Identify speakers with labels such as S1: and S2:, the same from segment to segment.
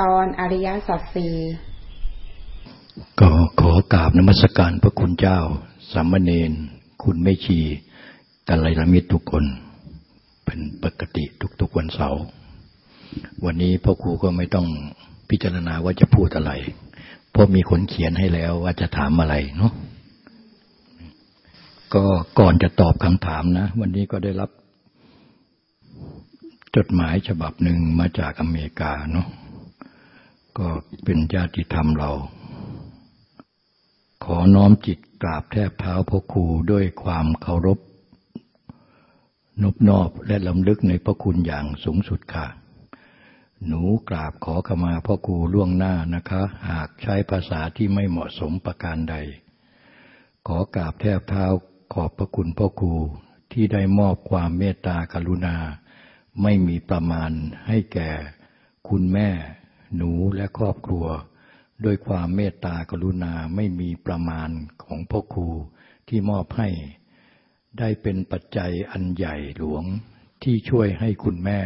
S1: ตอนอริยสัจสี่
S2: ก็ขอกราบนมัสการพระคุณเจ้า สามเณรคุณไม่ชีกัลยาณมิตรทุกคน เป็นปกติทุกๆวันเสาร์วันนี้พ่อครูก็ไม่ต้องพิจารณาว่าจะพูดอะไร เพราะมีคนเขียนให้แล้วว่าจะถามอะไรเนาะก็ก่อนจะตอบคำถามนะ วันนี้ก็ได้รับจดหมายฉบับหนึ่งมาจากอเมริกาเนาะ ก็เป็นญาติธรรมเรา ขอน้อมจิตกราบแทบเท้าพ่อครูด้วยความเคารพ นบนอบและลำลึกในพระคุณอย่างสูงสุดค่ะ หนูกราบขอขมาพ่อครูล่วงหน้านะคะ หากใช้ภาษาที่ไม่เหมาะสมประการใด ขอกราบแทบเท้าขอบพระคุณพ่อครูที่ได้มอบความเมตตากรุณา ไม่มีประมาณให้แก่ คุณแม่ หนูและครอบครัว ด้วยความเมตตากรุณาไม่มีประมาณของพ่อครูที่มอบให้ ได้เป็นปัจจัยอันใหญ่หลวงที่ช่วยให้คุณแม่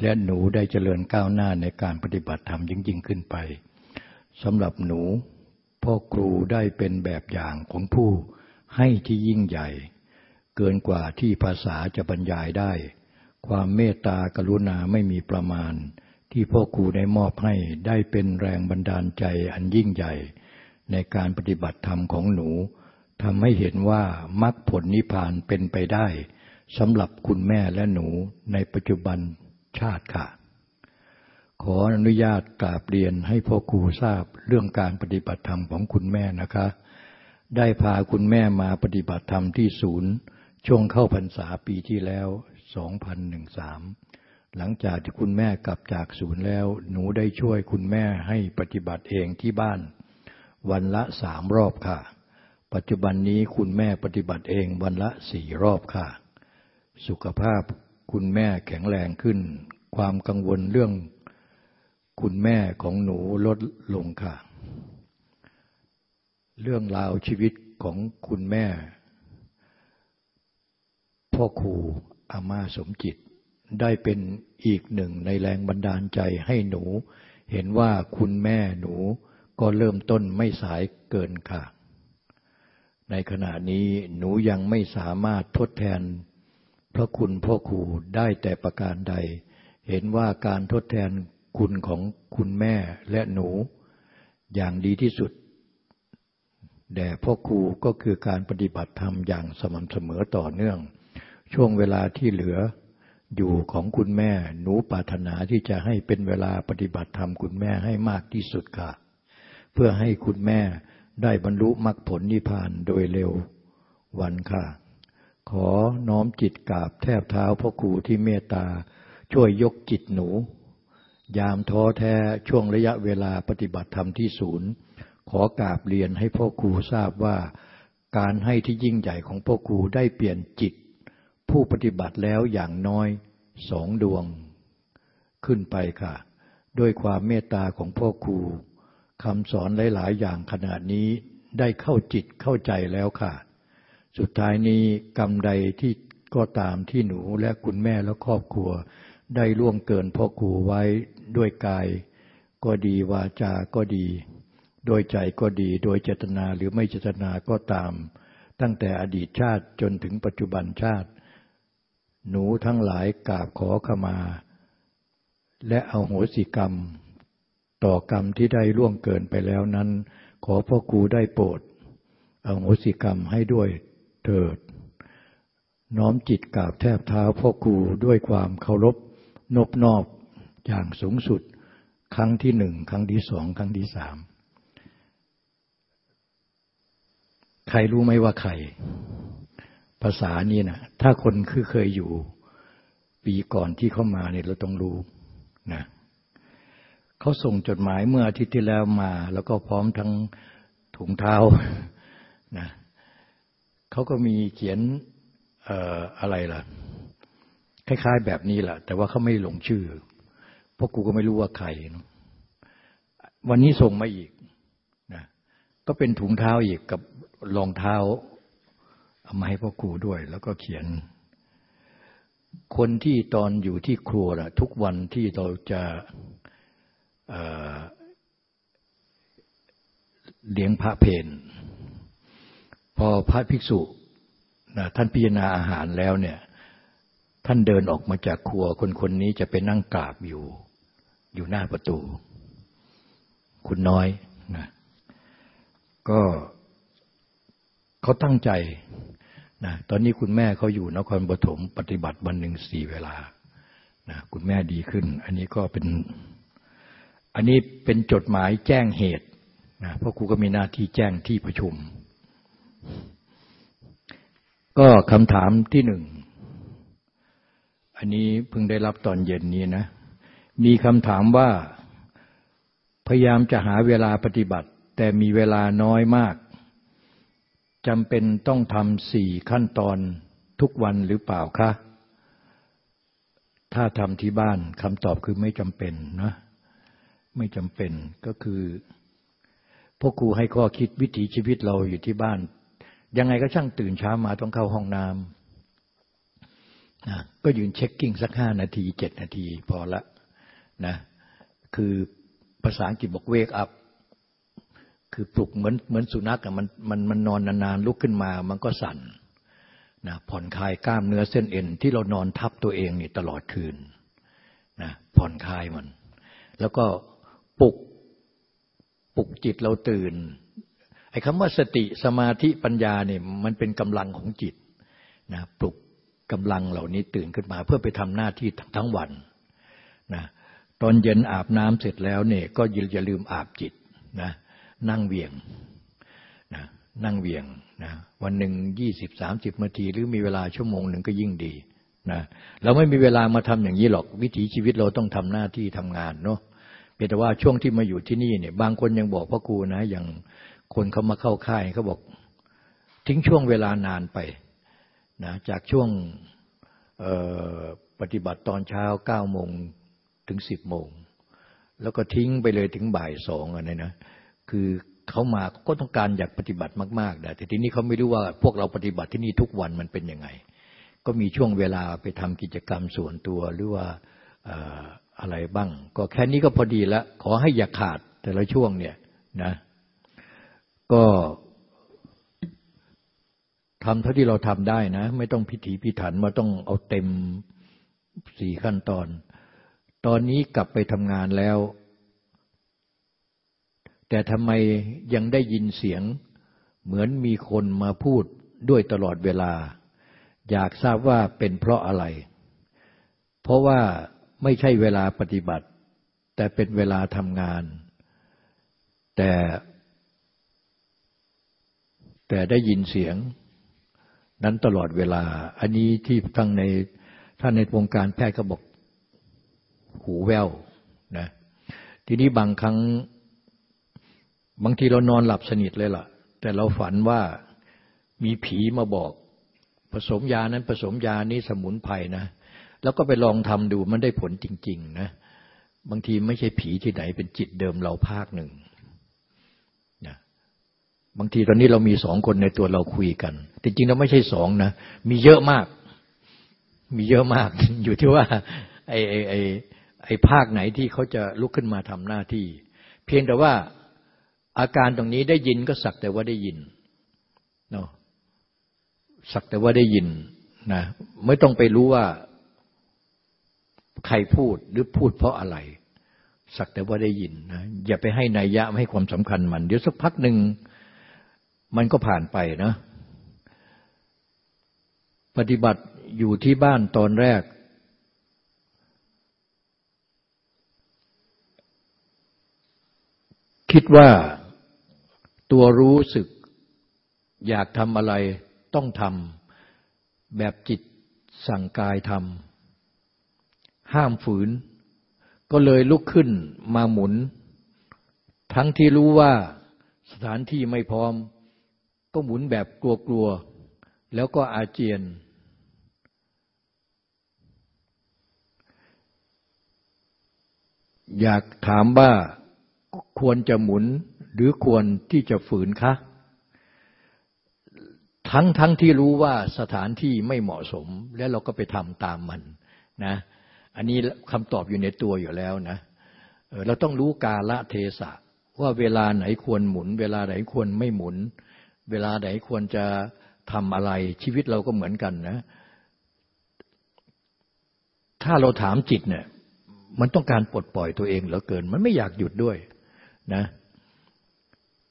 S2: และหนูได้เจริญก้าวหน้าในการปฏิบัติธรรมยิ่งยิ่งขึ้นไปสำหรับหนูพ่อครูได้เป็นแบบอย่างของผู้ให้ที่ยิ่งใหญ่ เกินกว่าที่ภาษาจะบรรยายได้ ความเมตตากรุณาไม่มีประมาณ ที่พ่อครูได้มอบให้ได้เป็นแรงบันดาลใจอันยิ่งใหญ่ ในการปฏิบัติธรรมของหนูทำให้เห็นว่ามรรคผลนิพพานเป็นไปได้สำหรับคุณแม่และหนูในปัจจุบันชาติค่ะ ขออนุญาตกราบเรียนให้พ่อครูทราบเรื่องการปฏิบัติธรรมของคุณแม่นะคะ ได้พาคุณแม่มาปฏิบัติธรรมที่ศูนย์ ช่วงเข้าพรรษาปีที่แล้ว 2013 หลังจากที่คุณแม่กลับจากศูนย์แล้ว หนูได้ช่วยคุณแม่ให้ปฏิบัติเองที่บ้าน วันละสามรอบค่ะ ปัจจุบันนี้คุณแม่ปฏิบัติเองวันละสี่รอบค่ะ สุขภาพคุณแม่แข็งแรงขึ้น ความกังวลเรื่องคุณแม่ของหนูลดลงค่ะ เรื่องราวชีวิตของคุณแม่ พ่อครูอาม่าสมจิต ได้เป็นอีกหนึ่งในแรงบันดาลใจให้หนู เห็นว่าคุณแม่หนูก็เริ่มต้นไม่สายเกินค่ะ ในขณะนี้หนูยังไม่สามารถทดแทน พระคุณพ่อครูได้แต่ประการใด เห็นว่าการทดแทนคุณของคุณแม่และหนู อย่างดีที่สุดแด่พ่อครูก็คือการปฏิบัติธรรมอย่างสม่ำเสมอต่อเนื่อง ช่วงเวลาที่เหลือ อยู่ของคุณแม่ หนูปรารถนาที่จะให้เป็นเวลาปฏิบัติธรรมคุณแม่ให้มากที่สุดค่ะ เพื่อให้คุณแม่ได้บรรลุมรรคผลนิพพานโดยเร็ววันค่ะ ขอน้อมจิตกราบแทบเท้าพ่อครูที่เมตตา ช่วยยกจิตหนู ยามท้อแท้ช่วงระยะเวลาปฏิบัติธรรมที่ศูนย์ ขอกราบเรียนให้พ่อครูทราบว่า การให้ที่ยิ่งใหญ่ของพ่อครูได้เปลี่ยนจิต ผู้ปฏิบัติแล้วอย่างน้อย สองดวงขึ้นไปค่ะ ด้วยความเมตตาของพ่อครูคำสอนหลาย ๆ อย่างขนาดนี้ได้เข้าจิตเข้าใจแล้วค่ะ สุดท้ายนี้กรรมใดที่ก็ตามที่หนูและคุณแม่และครอบครัว ได้ล่วงเกินพ่อครูไว้ด้วยกาย ก็ดีวาจาก็ดี โดยใจก็ดีโดยเจตนาหรือไม่เจตนาก็ตาม ตั้งแต่อดีตชาติจนถึงปัจจุบันชาติ หนูทั้งหลายกราบขอขมา และเอาโหสิกรรม ต่อกรรมที่ได้ล่วงเกินไปแล้วนั้น ขอพ่อครูได้โปรดเอาโหสิกรรมให้ด้วยเถิด น้อมจิตกราบแทบเท้าพ่อครูด้วยความเคารพนบนอบอย่างสูงสุด ครั้งที่หนึ่งครั้งที่สองครั้งที่สามใครรู้ไหมว่าใคร ภาษานี่นะถ้าคนคือเคยอยู่ปีก่อนที่เข้ามาเนี่ยเราต้องรู้นะเขาส่งจดหมายเมื่ออาทิตย์ที่แล้วมา แล้วก็พร้อมทั้งถุงเท้านะเขาก็มีเขียนเอ่ออะไรล่ะ คล้าย ๆ แบบนี้แหละแต่ว่าเขาไม่ลงชื่อเพราะกูก็ไม่รู้ว่าใครนะวันนี้ส่งมาอีกนะก็เป็นถุงเท้าอีกกับรองเท้า เอามาให้พ่อครูด้วย แล้วก็เขียน คนที่ตอนอยู่ที่ครัวนะทุกวันที่เราจะเลี้ยงพระเพนพอพระภิกษุนะท่านพิจารณาอาหารแล้วเนี่ย ท่านเดินออกมาจากครัว คนคนนี้จะไปนั่งกราบอยู่ อยู่หน้าประตู คุณน้อยนะก็เขาตั้งใจ นะตอนนี้คุณแม่เขาอยู่นครปฐมปฏิบัติวันหนึ่งสี่เวลานะคุณแม่ดีขึ้น อันนี้ก็เป็น อันนี้เป็นจดหมายแจ้งเหตุนะเพราะครูก็มีหน้าที่แจ้งที่ประชุม ก็คำถามที่หนึ่ง อันนี้เพิ่งได้รับตอนเย็นนี้นะ มีคำถามว่า พยายามจะหาเวลาปฏิบัติ แต่มีเวลาน้อยมาก จำเป็นต้องทำสี่ขั้นตอนทุกวันหรือเปล่าคะ ถ้าทำที่บ้านคำตอบคือไม่จำเป็นนะ ไม่จำเป็นก็คือพวกครูให้ข้อคิดวิถีชีวิตเราอยู่ที่บ้าน ยังไงก็ช่างตื่นเช้ามาต้องเข้าห้องน้ำนะก็ยืนเช็คกิ้งสักห้านาทีเจ็ดนาทีพอละนะ คือภาษาอังกฤษบอกเวกอัพ คือปลุกเหมือนเหมือนสุนัขอะมันมันมันนอนนานๆลุกขึ้นมา มันก็สั่นนะผ่อนคลายกล้ามเนื้อเส้นเอ็น ที่เรานอนทับตัวเองนี่ตลอดคืนนะผ่อนคลายมัน แล้วก็ปลุกปลุกจิตเราตื่นไอ้คำว่าสติสมาธิปัญญาเนี่ยมันเป็นกำลังของจิตนะปลุกกำลังเหล่านี้ตื่นขึ้นมา เพื่อไปทำหน้าที่ทั้งวันนะตอนเย็นอาบน้ำเสร็จแล้วเนี่ยก็อย่าลืมอาบจิตนะ นั่งเวียงนะนั่งเวียงนะวันหนึ่งยี่สิบสามสิบนาที หรือมีเวลาชั่วโมงหนึ่งก็ยิ่งดีนะเราไม่มีเวลามาทำอย่างนี้หรอกวิถีชีวิตเราต้องทำหน้าที่ทำงานเนาะเพียงแต่ว่าช่วงที่มาอยู่ที่นี่เนี่ย บางคนยังบอกพ่อครูนะ อย่างคนเขามาเข้าค่ายเขาบอก ทิ้งช่วงเวลานานไปนะจากช่วงปฏิบัติตอนเช้าเก้าโมงถึงสิบโมง แล้วก็ทิ้งไปเลยถึงบ่ายสองอะไรนะ คือเขามาก็ต้องการอยากปฏิบัติมากๆแต่ทีนี้เขาไม่รู้ว่าพวกเราปฏิบัติที่นี่ทุกวันมันเป็นยังไง ก็มีช่วงเวลาไปทำกิจกรรมส่วนตัวหรือว่าอะไรบ้าง ก็แค่นี้ก็พอดีล้วขอให้อย่าขาดแต่ละช่วงเนี่ยนะ ก็ทำเท่าที่เราทำได้นะ ไม่ต้องพิถีพิถันมาต้องเอาเต็มสี่ขั้นตอน ตอนนี้กลับไปทำงานแล้ว แต่ทำไมยังได้ยินเสียง เหมือนมีคนมาพูดด้วยตลอดเวลา อยากทราบว่าเป็นเพราะอะไร เพราะว่าไม่ใช่เวลาปฏิบัติ แต่เป็นเวลาทำงาน แต่ แต่ได้ยินเสียงนั้นตลอดเวลา อันนี้ที่ทั้งในท่านในวงการแพทย์ก็บอกหูแววนะทีนี้บางครั้ง บางทีเรานอนหลับสนิทเลยล่ะ แต่เราฝันว่ามีผีมาบอก ผสมยานั้นผสมยานี้สมุนไพรนะ แล้วก็ไปลองทำดูมันได้ผลจริง ๆ นะ บางทีไม่ใช่ผีที่ไหนเป็นจิตเดิมเราภาคหนึ่งนะบางทีตอนนี้เรามีสองคนในตัวเราคุยกัน จริงๆเราไม่ใช่สองนะ มีเยอะมาก มีเยอะมาก อยู่ที่ว่าไอ้ไอ้ไอ้ภาคไหนที่เขาจะลุกขึ้นมาทำหน้าที่ เพียงแต่ว่า อาการตรงนี้ได้ยินก็สักแต่ว่าได้ยินเนาะสักแต่ว่าได้ยินนะไม่ต้องไปรู้ว่าใครพูดหรือพูดเพราะอะไร สักแต่ว่าได้ยินนะอย่าไปให้นายยะไม่ให้ความสำคัญมัน เดี๋ยวสักพักหนึ่งมันก็ผ่านไปนะ ปฏิบัติอยู่ที่บ้านตอนแรก คิดว่า ตัวรู้สึกอยากทำอะไรต้องทำแบบจิตสั่งกายทำห้ามฝืน ก็เลยลุกขึ้นมาหมุน ทั้งที่รู้ว่าสถานที่ไม่พร้อม ก็หมุนแบบกลัวๆ แล้วก็อาเจียน อยากถามว่า ควรจะหมุนหรือควรที่จะฝืนคะ ทั้งทั้งที่รู้ว่าสถานที่ไม่เหมาะสม แล้วเราก็ไปทำตามมันนะ อันนี้คำตอบอยู่ในตัวอยู่แล้วนะ เราต้องรู้กาละเทศะ ว่าเวลาไหนควรหมุน เวลาไหนควรไม่หมุน เวลาไหนควรจะทำอะไร ชีวิตเราก็เหมือนกันนะ ถ้าเราถามจิตเนี่ยมันต้องการปลดปล่อยตัวเองเหลือเกิน มันไม่อยากหยุดด้วย นะ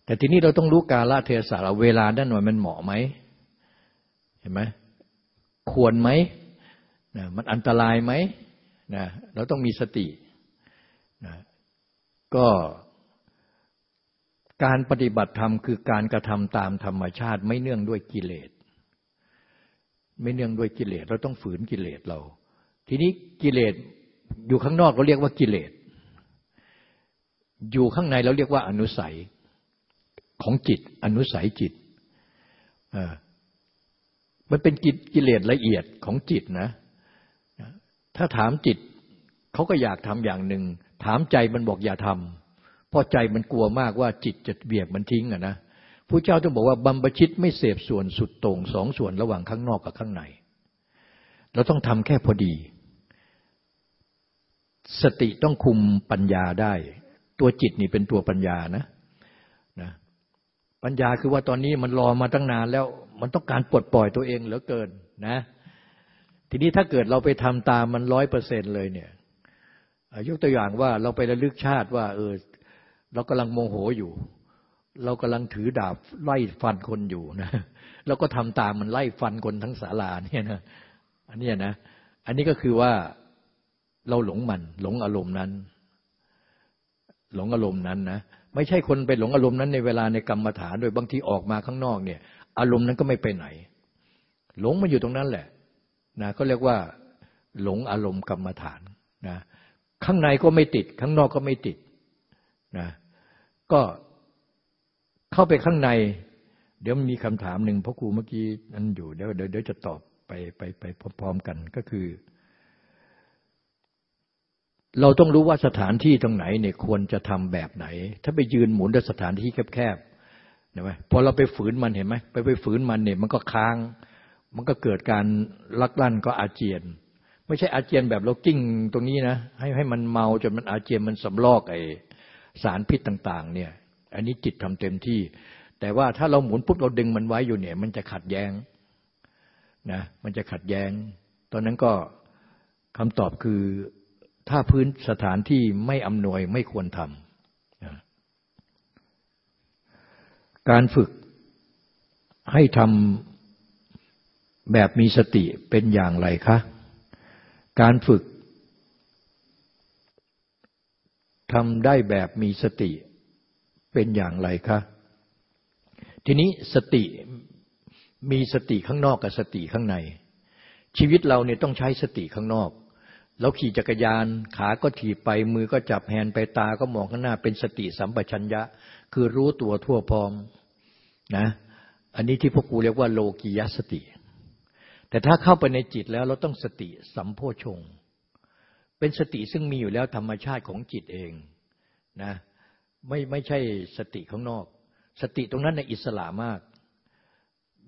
S2: แต่ทีนี้เราต้องรู้กาลเทศะเราเวลาด้านหน่อยมันเหมาะไหมเห็นไหมควรไหมนะมันอันตรายไหมนะเราต้องมีสตินะก็การปฏิบัติธรรมคือการกระทำตามธรรมชาติ ไม่เนื่องด้วยกิเลส ไม่เนื่องด้วยกิเลส เราต้องฝืนกิเลสเรา ทีนี้กิเลสอยู่ข้างนอกเราเรียกว่ากิเลส อยู่ข้างในเราเรียกว่าอนุสัยของจิต อนุสัยจิตมันเป็นกิเลสละเอียดของจิตนะ ถ้าถามจิตเขาก็อยากทำอย่างหนึ่ง ถามใจมันบอกอย่าทำเพราะใจมันกลัวมากว่าจิตจะเบียกมันทิ้งอะนะผู้เจ้าต้องบอกว่าบัมบชิตไม่เสพส่วนสุดตรงสองส่วนระหว่างข้างนอกกับข้างใน เราต้องทำแค่พอดี สติต้องคุมปัญญาได้ ตัวจิตนี่เป็นตัวปัญญานะนะ ปัญญาคือว่าตอนนี้มันรอมาตั้งนานแล้ว มันต้องการปลดปล่อยตัวเองเหลือเกินนะ ทีนี้ถ้าเกิดเราไปทำตามมันร้อยเปอร์เซ็นเลยเนี่ยยกตัวอย่างว่าเราไประลึกชาติว่า เออ เรากำลังโมโหอยู่ เรากำลังถือดาบไล่ฟันคนอยู่นะเราก็ทำตามมันไล่ฟันคนทั้งศาลาเนี่ยนะอันนี้นะ อันนี้ก็คือว่าเราหลงมันหลงอารมณ์นั้น หลงอารมณ์นั้นนะไม่ใช่คนไปหลงอารมณ์นั้นในเวลาในกรรมฐานโดยบางทีออกมาข้างนอกเนี่ย อารมณ์นั้นก็ไม่ไปไหน หลงมาอยู่ตรงนั้นแหละนะก็เรียกว่า หลงอารมณ์กรรมฐานนะข้างในก็ไม่ติด ข้างนอกก็ไม่ติดนะก็เข้าไปข้างใน เดี๋ยวมีคำถามหนึ่งพ่อครูเมื่อกี้นั้นอยู่เดี๋ยวเดี๋ยวจะตอบไปไปไปพร้อมๆกันก็คือ เราต้องรู้ว่าสถานที่ตรงไหนเนี่ยควรจะทำแบบไหน ถ้าไปยืนหมุนในสถานที่แคบเห็นไหมพอเราไปฝืนมันเห็นไหมไปไปฝืนมันเนี่ยมันก็ค้าง มันก็เกิดการลักลั่นก็อาเจียน ไม่ใช่อาเจียนแบบเรากิ้งตรงนี้นะ ให้ให้มันเมาจนมันอาเจียนมันสำลอกไอสารพิษต่างๆ เนี่ย อันนี้จิตทำเต็มที่ แต่ว่าถ้าเราหมุนปุ๊บเราดึงมันไว้อยู่เนี่ย มันจะขัดแย้งนะมันจะขัดแย้ง ตอนนั้นก็คำตอบคือ ถ้าพื้นสถานที่ไม่อำนวยไม่ควรทำการฝึกให้ทำแบบมีสติเป็นอย่างไรคะ การฝึกทำได้แบบมีสติเป็นอย่างไรคะ ทีนี้สติมีสติข้างนอกกับสติข้างใน ชีวิตเราเนี่ยต้องใช้สติข้างนอก เราขี่จักรยานขาก็ถีบไปมือก็จับแฮนไปตาก็มองข้างหน้าเป็นสติสัมปชัญญะ คือรู้ตัวทั่วพร้อมนะอันนี้ที่พวกกูเรียกว่าโลกียสติ แต่ถ้าเข้าไปในจิตแล้วเราต้องสติสัมโพชง เป็นสติซึ่งมีอยู่แล้วธรรมชาติของจิตเองนะไม่ไม่ใช่สติข้างนอก สติตรงนั้นในอิสระมาก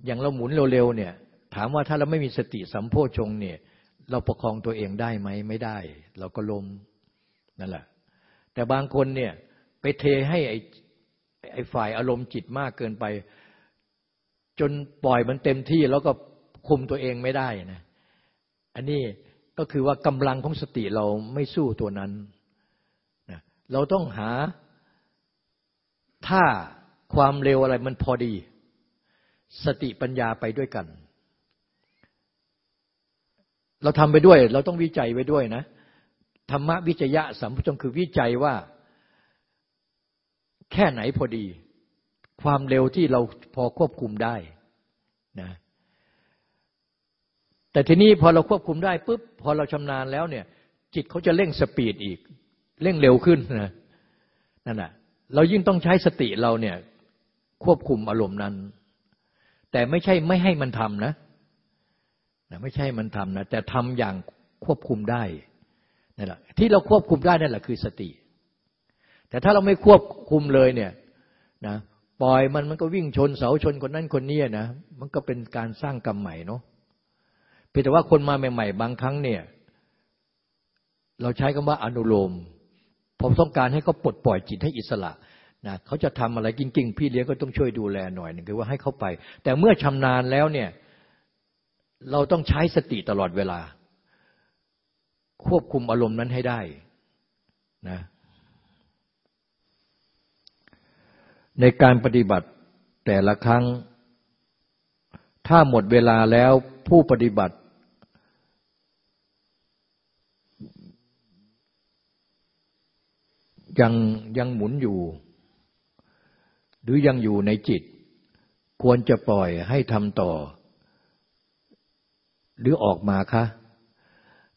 S2: อย่างเราหมุนเร็วๆเนี่ยถามว่าถ้าเราไม่มีสติสัมโพชงเนี่ย เราประคองตัวเองได้ไหมไม่ได้ เราก็ล้มนั่นแหละ แต่บางคนเนี่ยไปเทให้ไอไอ้ฝ่ายอารมณ์จิตมากเกินไป จนปล่อยมันเต็มที่แล้วก็คุมตัวเองไม่ได้นะอันนี้ก็คือว่ากำลังของสติเราไม่สู้ตัวนั้นนะเราต้องหาถ้าความเร็วอะไรมันพอดี สติปัญญาไปด้วยกัน เราทำไปด้วย เราต้องวิจัยไปด้วยนะธรรมวิจยะสัมพุทธคือวิจัยว่า แค่ไหนพอดี ความเร็วที่เราพอควบคุมได้นะแต่ทีนี้พอเราควบคุมได้ปุ๊บพอเราชำนาญแล้วเนี่ย จิตเขาจะเร่งสปีดอีก เร่งเร็วขึ้นนะนั่นแหะเรายิ่งต้องใช้สติเราเนี่ยควบคุมอารมณ์นั้น แต่ไม่ใช่ไม่ให้มันทำนะ นะไม่ใช่มันทำนะแต่ทำอย่างควบคุมได้นั่นแหละที่เราควบคุมได้นั่นแหละคือสติ แต่ถ้าเราไม่ควบคุมเลยเนี่ยนะปล่อยมันมันก็วิ่งชนเสาชนคนนั้นคนนี้นะมันก็เป็นการสร้างกรรมใหม่เนาะเพียงแต่ว่าคนมาใหม่ ๆ บางครั้งเนี่ย เราใช้คำว่าอนุโลม ผมต้องการให้เขาปลดปล่อยจิตให้อิสระนะเขาจะทำอะไรจริงๆ พี่เลี้ยงก็ต้องช่วยดูแลหน่อยหนึ่งคือว่าให้เขาไป แต่เมื่อชำนาญแล้วเนี่ย เราต้องใช้สติตลอดเวลา ควบคุมอารมณ์นั้นให้ได้นะในการปฏิบัติแต่ละครั้ง ถ้าหมดเวลาแล้วผู้ปฏิบัติ ยังยังหมุนอยู่ หรือยังอยู่ในจิต ควรจะปล่อยให้ทำต่อ หรือออกมาคะ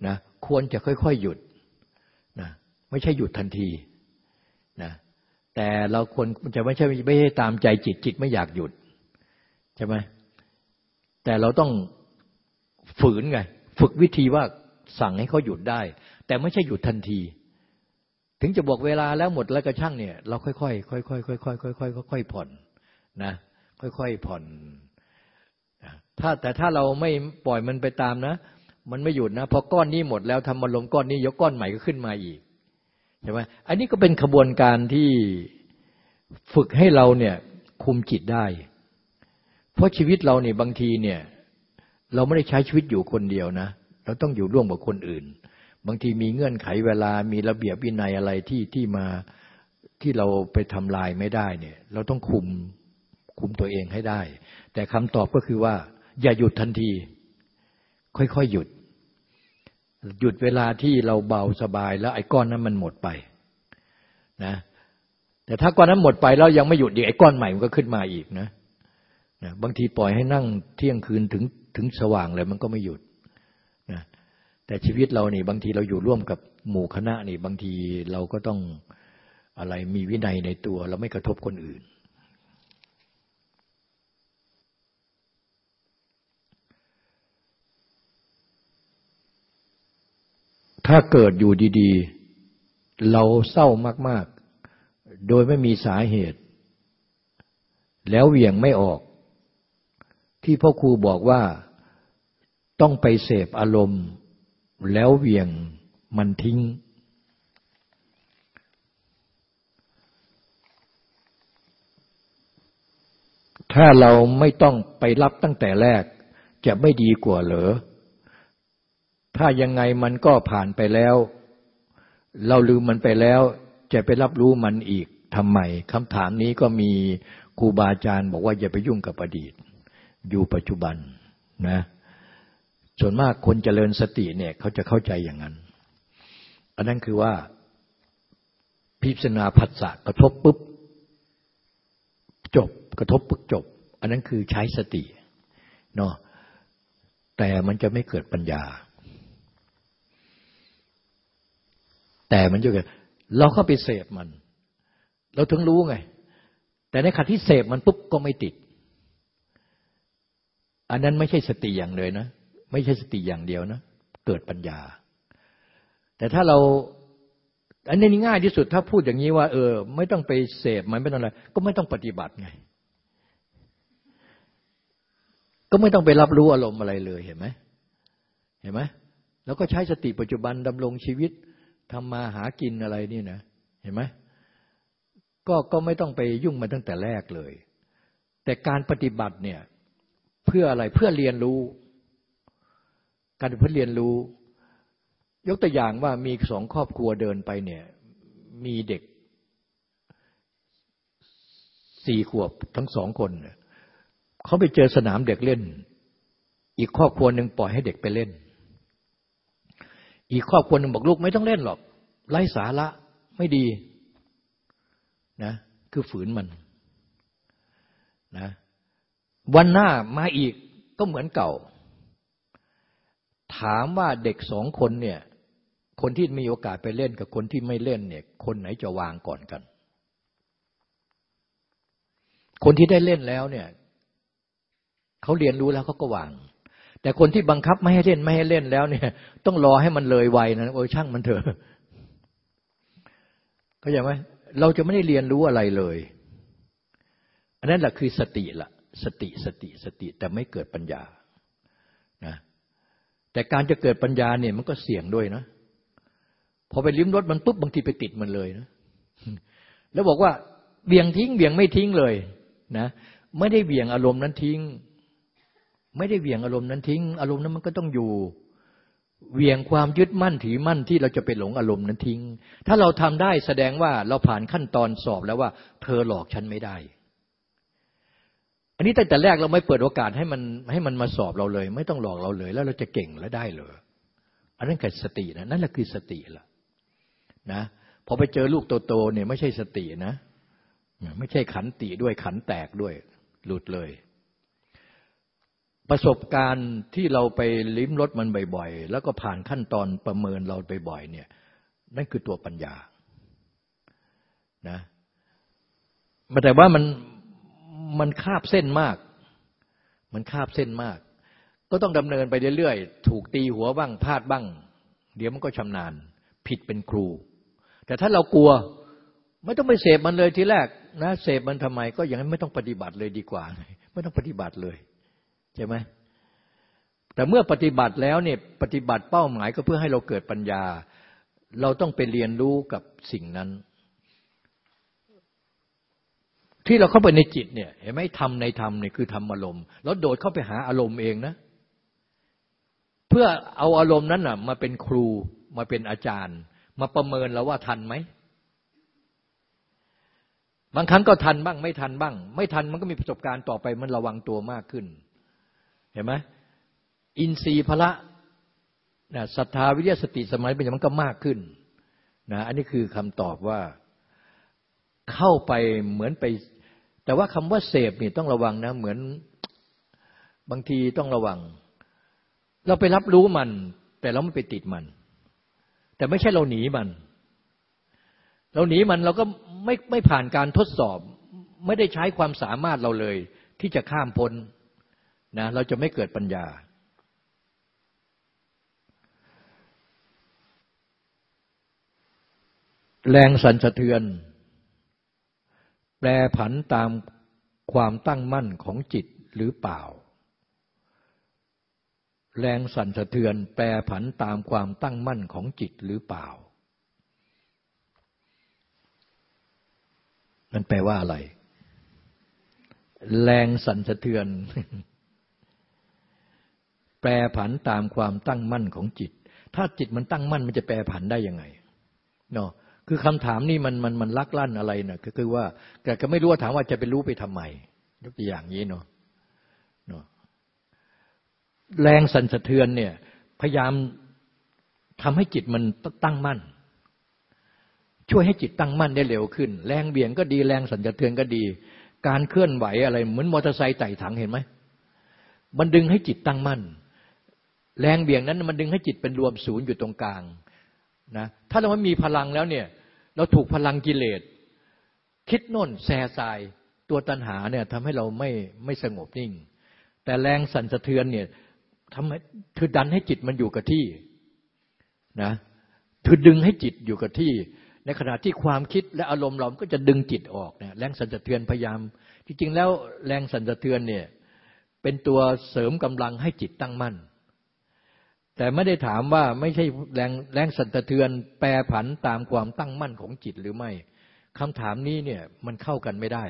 S2: นะควรจะค่อยๆหยุดนะไม่ใช่หยุดทันทีนะแต่เราควรจะไม่ใช่ไม่ใช่ตามใจจิตจิตไม่อยากหยุดใช่ไหมแต่เราต้องฝืนไง ฝึกวิธีว่าสั่งให้เขาหยุดได้ แต่ไม่ใช่หยุดทันที ถึงจะบอกเวลาแล้วหมดแล้วก็ช่างเนี่ย เราค่อยๆค่อยๆค่อยๆค่อยๆค่อยๆค่อยๆผ่อนนะค่อยๆผ่อน ถ้าแต่ถ้าเราไม่ปล่อยมันไปตามนะ มันไม่หยุดนะพอก้อนนี้หมดแล้วทำมันลมก้อนนี้ยกก้อนใหม่ก็ขึ้นมาอีกใช่ไหมอันนี้ก็เป็นขบวนการที่ฝึกให้เราเนี่ยคุมจิตได้ เพราะชีวิตเราเนี่ยบางทีเนี่ย เราไม่ได้ใช้ชีวิตอยู่คนเดียวนะ เราต้องอยู่ร่วมกับคนอื่น บางทีมีเงื่อนไขเวลามีระเบียบวินัยอะไรที่ที่มาที่เราไปทำลายไม่ได้เนี่ย เราต้องคุมคุมตัวเองให้ได้ แต่คำตอบก็คือว่า อย่าหยุดทันที ค่อยๆหยุด หยุดเวลาที่เราเบาสบายแล้วไอ้ก้อนนั้นมันหมดไปนะแต่ถ้าก้อนนั้นหมดไปแล้วยังไม่หยุดอีกไอ้ก้อนใหม่มันก็ขึ้นมาอีกนะนะบางทีปล่อยให้นั่งเที่ยงคืนถึงถึงสว่างเลยมันก็ไม่หยุดนะแต่ชีวิตเรานี่บางทีเราอยู่ร่วมกับหมู่คณะนี่บางทีเราก็ต้องอะไรมีวินัยในตัว เราไม่กระทบคนอื่น ถ้าเกิดอยู่ดีๆ เราเศร้ามากๆ โดยไม่มีสาเหตุ แล้วเหวี่ยงไม่ออก ที่พ่อครูบอกว่าต้องไปเสพอารมณ์ แล้วเหวี่ยงมันทิ้ง ถ้าเราไม่ต้องไปรับตั้งแต่แรกจะไม่ดีกว่าเหรอ ถ้ายังไงมันก็ผ่านไปแล้ว เราลืมมันไปแล้ว จะไปรับรู้มันอีกทำไมคำถามนี้ก็มีครูบาอาจารย์บอกว่าอย่าไปยุ่งกับอดีต อยู่ปัจจุบันนะส่วนมากคนเจริญสติเนี่ยเขาจะเข้าใจอย่างนั้น อันนั้นคือว่าพิจารณาผัสสะกระทบปุ๊บจบ กระทบปุ๊บจบ อันนั้นคือใช้สติเนาะแต่มันจะไม่เกิดปัญญา แต่มันจะเกิดเราเข้าไปเสพมัน เราถึงรู้ไง แต่ในขณะที่เสพมันปุ๊บก็ไม่ติด อันนั้นไม่ใช่สติอย่างเลยนะ ไม่ใช่สติอย่างเดียวนะ เกิดปัญญา แต่ถ้าเรา อันนี้ง่ายที่สุดถ้าพูดอย่างนี้ว่า เออ ไม่ต้องไปเสพมันไม่ต้องอะไร ก็ไม่ต้องปฏิบัติไง ก็ไม่ต้องไปรับรู้อารมณ์อะไรเลยเห็นไหมเห็นไหมแล้วก็ใช้สติปัจจุบันดำรงชีวิต ทำมาหากินอะไรนี่นะ เห็นไหมก็ก็ไม่ต้องไปยุ่งมาตั้งแต่แรกเลย แต่การปฏิบัติเนี่ยเพื่ออะไรเพื่อเรียนรู้ การเพื่อเรียนรู้ ยกตัวอย่างว่ามีสองครอบครัวเดินไปเนี่ย มีเด็กสี่ขวบทั้งสองคนเขาไปเจอสนามเด็กเล่น อีกครอบครัวหนึ่งปล่อยให้เด็กไปเล่น อีกครอบครัวหนึ่งบอกลูกไม่ต้องเล่นหรอกไร้สาระไม่ดีนะคือฝืนมันนะวันหน้ามาอีกก็เหมือนเก่า ถามว่าเด็กสองคนเนี่ย คนที่มีโอกาสไปเล่นกับคนที่ไม่เล่นเนี่ย คนไหนจะวางก่อนกัน คนที่ได้เล่นแล้วเนี่ยเขาเรียนรู้แล้วเขาก็วาง แต่คนที่บังคับไม่ให้เล่นไม่ให้เล่นแล้วเนี่ย ต้องรอให้มันเลยวัยนะโอ้ยช่างมันเถอะเขาใจไหมเราจะไม่ได้เรียนรู้อะไรเลย อันนั้นแหละคือสติละสติสติสติแต่ไม่เกิดปัญญานะแต่การจะเกิดปัญญาเนี่ยมันก็เสี่ยงด้วยนะพอไปลิ้มรสมันปุ๊บบางทีไปติดมันเลยนะแล้วบอกว่าเบี่ยงทิ้งเบี่ยงไม่ทิ้งเลยนะ ไม่ได้เบี่ยงอารมณ์นั้นทิ้ง ไม่ได้เบี่ยงอารมณ์นั้นทิ้ง อารมณ์นั้นมันก็ต้องอยู่เวียงความยึดมั่นถือมั่นที่เราจะไปหลงอารมณ์นั้นทิ้ง ถ้าเราทำได้แสดงว่าเราผ่านขั้นตอนสอบแล้วว่า เธอหลอกฉันไม่ได้ อันนี้ตั้งแต่แรกเราไม่เปิดโอกาสให้มันให้มันมาสอบเราเลย ไม่ต้องหลอกเราเลย แล้วเราจะเก่งและได้เลยอันนั้นคือสตินะนั่นแหละคือสติละนะพอไปเจอลูกโตๆเนี่ยไม่ใช่สตินะ ไม่ใช่ขันติด้วยขันแตกด้วย หลุดเลย ประสบการณ์ที่เราไปลิ้มรสมันบ่อยๆ แล้วก็ผ่านขั้นตอนประเมินเราบ่อยๆเนี่ยนั่นคือตัวปัญญานะแต่ว่ามันมันคาบเส้นมาก มันคาบเส้นมาก ก็ต้องดำเนินไปเรื่อยๆ ถูกตีหัวบ้างพลาดบ้าง เดี๋ยวมันก็ชำนาญ ผิดเป็นครู แต่ถ้าเรากลัวไม่ต้องไปเสพมันเลยทีแรกนะเสพมันทำไมก็อย่างนั้นไม่ต้องปฏิบัติเลยดีกว่า ไม่ต้องปฏิบัติเลย ใช่ไหมแต่เมื่อปฏิบัติแล้วเนี่ยปฏิบัติเป้าหมายก็เพื่อให้เราเกิดปัญญา เราต้องไปเรียนรู้กับสิ่งนั้น ที่เราเข้าไปในจิตเนี่ยเห็นไหมทำในธรรมเนี่ยคือธรรมอารมณ์แล้วโดดเข้าไปหาอารมณ์เองนะ เพื่อเอาอารมณ์นั้นน่ะมาเป็นครูมาเป็นอาจารย์ มาประเมินแล้วว่าทันไหมบางครั้งก็ทันบ้าง ไม่ทันบ้าง ไม่ทันมันก็มีประสบการณ์ต่อไปมันระวังตัวมากขึ้น ห็นไหมอินทรีย์พละนะศรัทธาวิทยาสติสมัยเป็นอย่างมันก็มากขึ้นนะอันนี้คือคำตอบว่าเข้าไปเหมือนไป แต่ว่าคำว่าเสพนี่ต้องระวังนะ เหมือนบางทีต้องระวัง เราไปรับรู้มัน แต่เราไม่ไปติดมัน แต่ไม่ใช่เราหนีมัน เราหนีมันเราก็ไม่ไม่ผ่านการทดสอบ ไม่ได้ใช้ความสามารถเราเลย ที่จะข้ามพ้น นะเราจะไม่เกิดปัญญา แรงสั่นสะเทือน แปรผันตามความตั้งมั่นของจิตหรือเปล่า แรงสั่นสะเทือน แปรผันตามความตั้งมั่นของจิตหรือเปล่า มันแปลว่าอะไร แรงสั่นสะเทือน แปรผันตามความตั้งมั่นของจิต ถ้าจิตมันตั้งมั่นมันจะแปรผันได้ยังไงเนาะคือคำถามนี่มันมันมันลักลั่นอะไรนะก็คือว่าแต่ก็ไม่รู้ว่าถามว่าจะไปรู้ไปทำไมยกตัวอย่างนี้เนาะเนาะแรงสั่นสะเทือนเนี่ยพยายามทำให้จิตมันตั้งมั่น ช่วยให้จิตตั้งมั่นได้เร็วขึ้น แรงเบี่ยงก็ดีแรงสั่นสะเทือนก็ดี การเคลื่อนไหวอะไรเหมือนมอเตอร์ไซค์ไต่ถังเห็นไหมมันดึงให้จิตตั้งมั่น แรงเบี่ยงนั้นมันดึงให้จิตเป็นรวมศูนย์อยู่ตรงกลางนะถ้าเราไม่มีพลังแล้วเนี่ย เราถูกพลังกิเลสคิดโน่นแส่สายตัวตัณหาเนี่ยทำให้เราไม่ไม่สงบนิ่ง แต่แรงสั่นสะเทือนเนี่ยทำให้คือดันให้จิตมันอยู่กับที่นะคือดึงให้จิตอยู่กับที่ ในขณะที่ความคิดและอารมณ์เราก็จะดึงจิตออกเนี่ยแรงสั่นสะเทือนพยายาม จริงๆแล้วแรงสั่นสะเทือนเนี่ยเป็นตัวเสริมกำลังให้จิตตั้งมั่น แต่ไม่ได้ถามว่าไม่ใช่แรงแรงสั่นสะเทือนแปรผันตามความตั้งมั่นของจิตหรือไม่คำถามนี้เนี่ยมันเข้ากันไม่ได้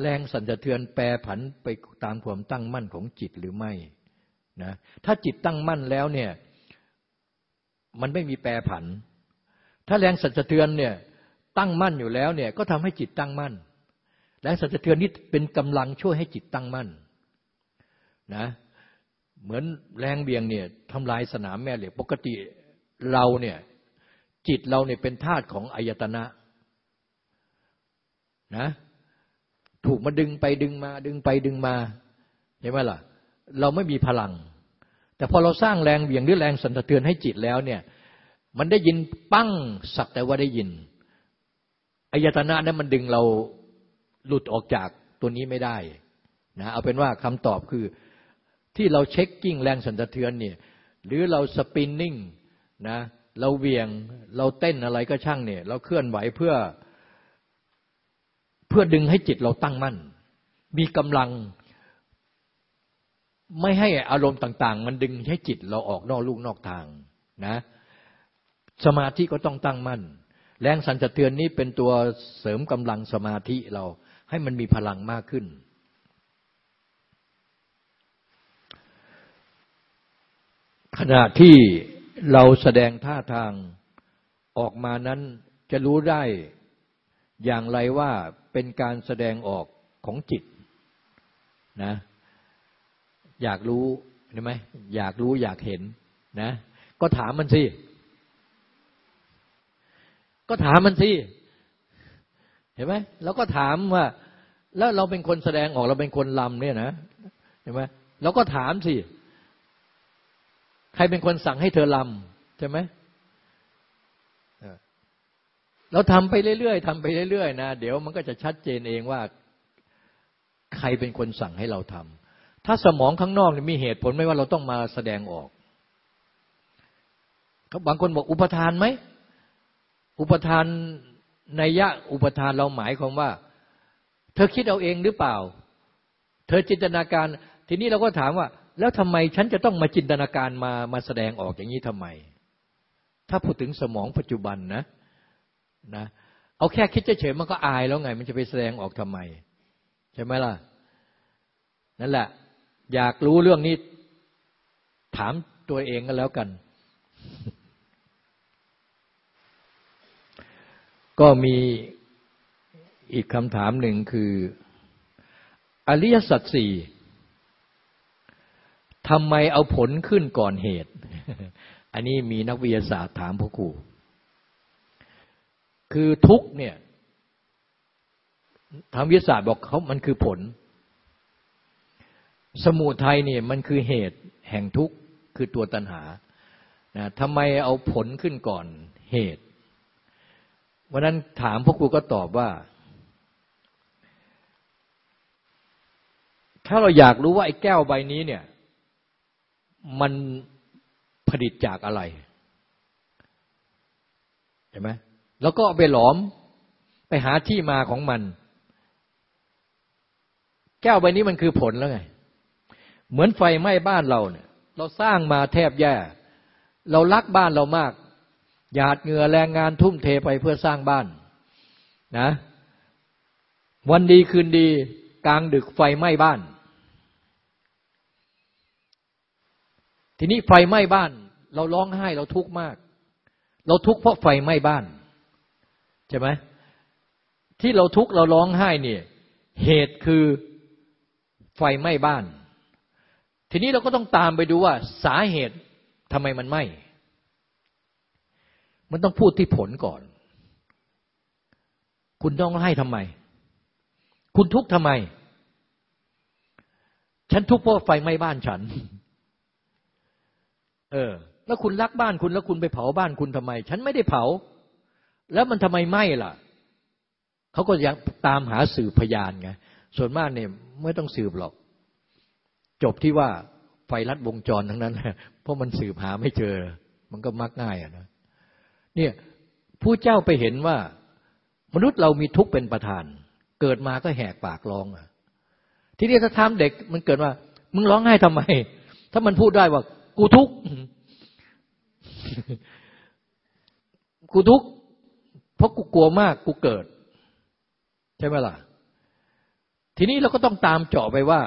S2: แรงสั่นสะเทือนแปรผันไปตามความตั้งมั่นของจิตหรือไม่นะถ้าจิตตั้งมั่นแล้วเนี่ยมันไม่มีแปรผัน ถ้าแรงสั่นสะเทือนเนี่ยตั้งมั่นอยู่แล้วเนี่ยก็ทำให้จิตตั้งมั่น แรงสั่นสะเทือนนี้เป็นกำลังช่วยให้จิตตั้งมั่นนะ เหมือนแรงเบี่ยงเนี่ยทำลายสนามแม่เหล็กปกติเราเนี่ยจิตเราเนี่ยเป็นธาตุของอายตนะนะถูกมาดึงไปดึงมา ดึงไปดึงมาเห็นไหมล่ะ เราไม่มีพลัง แต่พอเราสร้างแรงเบี่ยงหรือแรงสั่นสะเทือนให้จิตแล้วเนี่ยมันได้ยินปั้งสักแต่ว่าได้ยินอายตนะนั้นมันดึงเราหลุดออกจากตัวนี้ไม่ได้นะเอาเป็นว่าคำตอบคือ ที่เราเช็คกิ้งแรงสั่นสะเทือนเนี่ยหรือเราสปินนิ่งนะเราเวียงเราเต้นอะไรก็ช่างเนี่ย เราเคลื่อนไหวเพื่อ เพื่อดึงให้จิตเราตั้งมั่น มีกำลัง ไม่ให้อารมณ์ต่าง ๆ มันดึงให้จิตเราออกนอกลูกนอกทางนะสมาธิก็ต้องตั้งมั่น แรงสั่นสะเทือนนี้เป็นตัวเสริมกำลังสมาธิเราให้มันมีพลังมากขึ้น ขณะที่เราแสดงท่าทางออกมานั้นจะรู้ได้อย่างไรว่าเป็นการแสดงออกของจิตนะอยากรู้ใช่ไหมอยากรู้อยากเห็นนะ ก็ถามมันสิ ก็ถามมันสิ เห็นไหมเราก็ถามว่า แล้วเราเป็นคนแสดงออกเราเป็นคนลำเนี่ยนะเห็นไหมเราก็ถามสิ ใครเป็นคนสั่งให้เธอลำใช่ไหมเราทำไปเรื่อยๆทำไปเรื่อยๆนะเดี๋ยวมันก็จะชัดเจนเองว่า ใครเป็นคนสั่งให้เราทำถ้าสมองข้างนอกมีเหตุผลไม่ว่าเราต้องมาแสดงออกบางคนบอกอุปทานไหมอุปทานในยะอุปทานเราหมายความว่า เธอคิดเอาเองหรือเปล่า เธอจินตนาการ ทีนี้เราก็ถามว่า แล้วทำไมฉันจะต้องมาจินตนาการมามาแสดงออกอย่างนี้ทำไม ถ้าพูดถึงสมองปัจจุบันนะนะเอาแค่คิดเฉยๆมันก็อายแล้วไง มันจะไปแสดงออกทำไม ใช่ไหมล่ะ นั่นแหละ อยากรู้เรื่องนี้ ถามตัวเองก็แล้วกัน ก็มีอีกคำถามหนึ่งคือ อริยสัจสี่ ทำไมเอาผลขึ้นก่อนเหตุ อันนี้มีนักวิทยาศาสตร์ถามพ่อครู คือทุกเนี่ยทางวิทยาศาสตร์บอกเขามันคือผล สมุทัยเนี่ยมันคือเหตุแห่งทุกข์คือตัวตัณหานะทำไมเอาผลขึ้นก่อนเหตุวันนั้นถามพวกกูก็ตอบว่า ถ้าเราอยากรู้ว่าไอ้แก้วใบนี้เนี่ย มันผลิตจากอะไรเห็นไหมแล้วก็ไปหลอมไปหาที่มาของมัน แก้วใบนี้มันคือผลแล้วไง เหมือนไฟไหม้บ้านเราเนี่ย เราสร้างมาแทบแย่ เรารักบ้านเรามาก หยาดเหงื่อแรงงานทุ่มเทไปเพื่อสร้างบ้านนะ วันดีคืนดี กลางดึกไฟไหม้บ้าน ทีนี้ไฟไหม้บ้าน เราร้องไห้เราทุกข์มาก เราทุกข์เพราะไฟไหม้บ้านใช่ไหมที่เราทุกข์เราร้องไห้เนี่ยเหตุคือไฟไหม้บ้าน ทีนี้เราก็ต้องตามไปดูว่าสาเหตุทำไมมันไหม้มันต้องพูดที่ผลก่อน คุณต้องให้ทำไม คุณทุกข์ทำไม ฉันทุกข์เพราะไฟไหม้บ้านฉัน เออ แล้วคุณรักบ้านคุณแล้วคุณไปเผาบ้านคุณทำไม ฉันไม่ได้เผา แล้วมันทำไมไหม้ล่ะเขาก็ยังตามหาสืบพยานไงส่วนมากเนี่ยไม่ต้องสืบหรอก จบที่ว่าไฟลัดวงจรทั้งนั้นเพราะมันสืบหาไม่เจอ มันก็มักง่ายอะนะเนี่ยผู้เจ้าไปเห็นว่า มนุษย์เรามีทุกข์เป็นประธาน เกิดมาก็แหกปากร้องอะ ทีนี้ถ้าถามเด็กมันเกิดว่า มึงร้องไห้ทำไม ถ้ามันพูดได้ว่า กูทุกข์กูทุกข์เพราะกูกลัวมากกูเกิด ใช่ไหมล่ะ ทีนี้เราก็ต้องตามเจาะไปว่า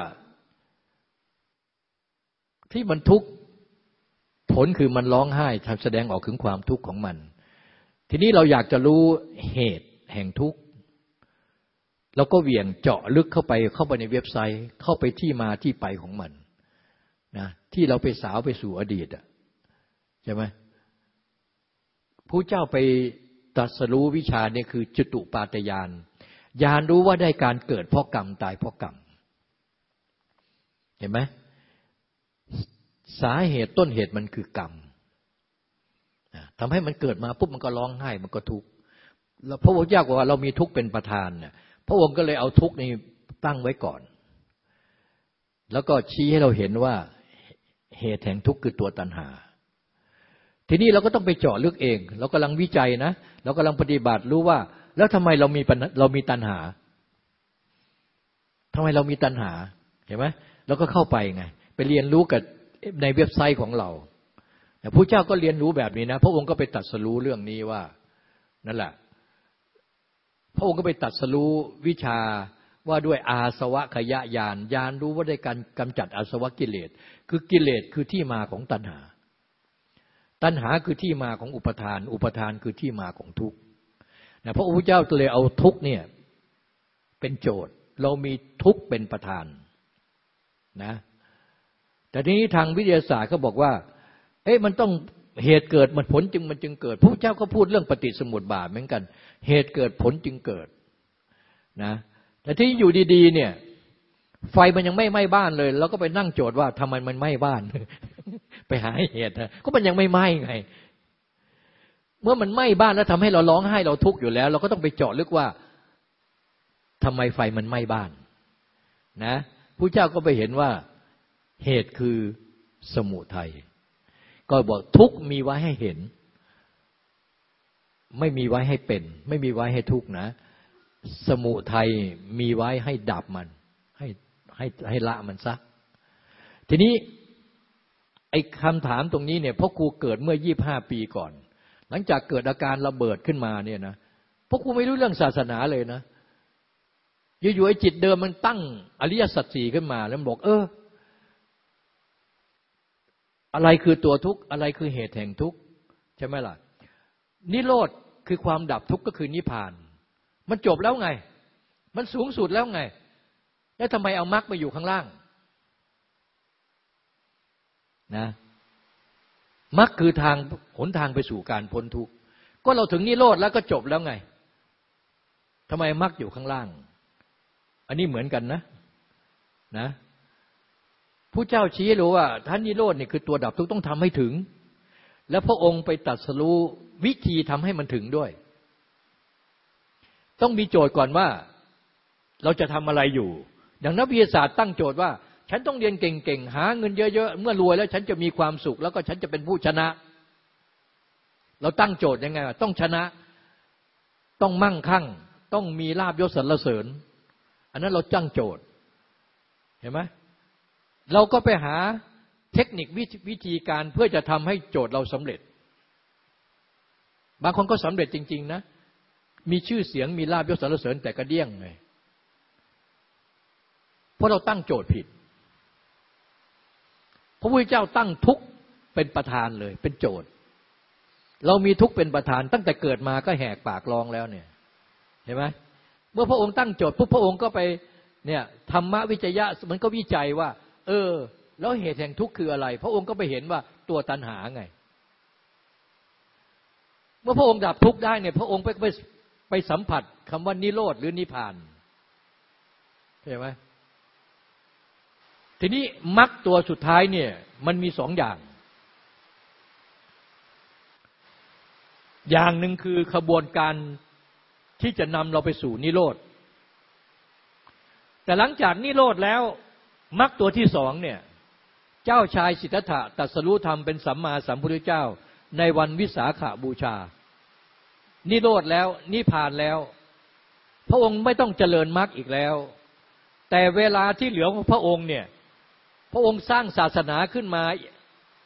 S2: ที่มันทุกข์ผลคือมันร้องไห้แสดงออกถึงความทุกข์ของมัน ทีนี้เราอยากจะรู้เหตุแห่งทุกข์เราก็เวียงเจาะลึกเข้าไปเข้าไปในเว็บไซต์ เข้าไปที่มาที่ไปของมัน นะที่เราไปสาวไปสู่อดีตอะใช่ไหมผู้เจ้าไปตัสรู้วิชาเนี่ยคือจตุปาตยานยานรู้ว่าได้การเกิดเพราะกรรมตายเพราะกรรม เห็นไหมสาเหตุต้นเหตุมันคือกรรมทำให้มันเกิดมาปุ๊บมันก็ร้องไห้มันก็ทุกข์แล้วพระพุทธเจ้าบอกว่าเรามีทุกข์เป็นประธานเนี่ยพระองค์ก็เลยเอาทุกข์นี้ตั้งไว้ก่อน แล้วก็ชี้ให้เราเห็นว่า เหตุแห่งทุกข์คือตัวตัณหา ทีนี้เราก็ต้องไปเจาะลึกเอง เรากำลังวิจัยนะ เรากำลังปฏิบัติรู้ว่า แล้วทำไมเรามีเรามีตัณหาทำไมเรามีตัณหาเห็นไหมเราก็เข้าไปไงไปเรียนรู้กับในเว็บไซต์ของเราแต่พระเจ้าก็เรียนรู้แบบนี้นะ พระองค์ก็ไปตัดสรู้เรื่องนี้ว่านั่นแหละ พระองค์ก็ไปตัดสรู้วิชา ว่าด้วยอาสวะขยะยานยานรู้ว่าได้การกำจัดอาสวะกิเลส คือกิเลสคือที่มาของตัณหา ตัณหาคือที่มาของอุปทาน อุปทานคือที่มาของทุกข์นะพระพุทธเจ้าเลยเอาทุกเนี่ยเป็นโจทย์ เรามีทุกข์เป็นประธานนะแต่ทีนี้ทางวิทยาศาสตร์เขาบอกว่า เอ๊ะมันต้องเหตุเกิดมันผลจึงมันจึงเกิดพระเจ้าก็พูดเรื่องปฏิสมุติบาทเหมือนกัน เหตุเกิดผลจึงเกิดนะ แต่ที่อยู่ดีๆ เนี่ย ไฟมันยังไม่ไหม้บ้านเลยเราก็ไปนั่งโจทย์ว่าทำไมมันไหม้บ้าน ไปหาเหตุนะก็มันยังไม่ไหม้ไง เมื่อมันไหม้บ้านแล้วทำให้เราร้องไห้เราทุกข์อยู่แล้ว เราก็ต้องไปเจาะลึกว่าทำไมไฟมันไหม้บ้าน นะผู้เจ้าก็ไปเห็นว่าเหตุคือสมุทัยก็บอกทุกมีไว้ให้เห็น ไม่มีไว้ให้เป็น ไม่มีไว้ให้ทุกนะ สมุทัยมีไว้ให้ดับมัน ให้ให้ให้ละมันซะ ทีนี้ไอ้คำถามตรงนี้เนี่ยพ่อครูเกิดเมื่อยี่บห้าปีก่อน หลังจากเกิดอาการระเบิดขึ้นมาเนี่ยนะพ่อครูไม่รู้เรื่องศาสนาเลยนะอยู่ๆไอ้จิตเดิมมันตั้งอริยสัจสี่ขึ้นมา แล้วบอก เออ อะไรคือตัวทุกข์อะไรคือเหตุแห่งทุกข์ใช่ไหมล่ะ นิโรธคือความดับทุกข์ก็คือนิพพาน มันจบแล้วไง มันสูงสุดแล้วไง แล้วทำไมเอามรรคมาอยู่ข้างล่าง นะมรรคคือทางหนทางไปสู่การพ้นทุกข์ก็เราถึงนิโรธแล้วก็จบแล้วไงทำไมมรรคอยู่ข้างล่าง อันนี้เหมือนกันนะ นะผู้เจ้าชี้รู้ว่าท่านนิโรธนี่คือตัวดับทุกต้องทำให้ถึง แล้วพระองค์ไปตัดสรู้วิธีทำให้มันถึงด้วย ต้องมีโจทย์ก่อนว่า เราจะทำอะไรอยู่ อย่างนักวิทยาศาสตร์ตั้งโจทย์ว่า ฉันต้องเรียนเก่งๆ หาเงินเยอะๆ เมื่อรวยแล้วฉันจะมีความสุข แล้วก็ฉันจะเป็นผู้ชนะ เราตั้งโจทย์ยังไงต้องชนะ ต้องมั่งคั่ง ต้องมีลาบยศสรรเสริญ อันนั้นเราตั้งโจทย์ เห็นไหมเราก็ไปหาเทคนิควิธีการเพื่อจะทำให้โจทย์เราสำเร็จ บางคนก็สำเร็จจริง ๆ นะ มีชื่อเสียงมีลาบยศสรรเสริญแต่กระเดี้ยงไงเพราะเราตั้งโจทย์ผิด พระพุทธเจ้าตั้งทุกเป็นประธานเลย เป็นโจทย์ เรามีทุกเป็นประธาน ตั้งแต่เกิดมาก็แหกปากร้องแล้วเนี่ยเห็นไหมเมื่อพระองค์ตั้งโจทย์ปุ๊บพระองค์ก็ไปเนี่ยธรรมวิจยะมันก็วิจัยว่า เออ แล้วเหตุแห่งทุกข์คืออะไร พระองค์ก็ไปเห็นว่าตัวตัณหาไง เมื่อพระองค์ดับทุกข์ได้เนี่ยพระองค์ไป ไปสัมผัสคำว่านิโรธหรือนิพานเข้าใจไหมทีนี้มรรคตัวสุดท้ายเนี่ยมันมีสองอย่าง อย่างหนึ่งคือขบวนการที่จะนำเราไปสู่นิโรธ แต่หลังจากนิโรธแล้วมรรคตัวที่สองเนี่ยเจ้าชายสิทธัตถะตัดสรู้ธรรมเป็นสัมมาสัมพุทธเจ้าในวันวิสาขาบูชา นิโรธแล้วนิพานแล้ว พระองค์ไม่ต้องเจริญมรรคอีกแล้ว แต่เวลาที่เหลือของพระองค์เนี่ย พระองค์สร้างศาสนาขึ้นมา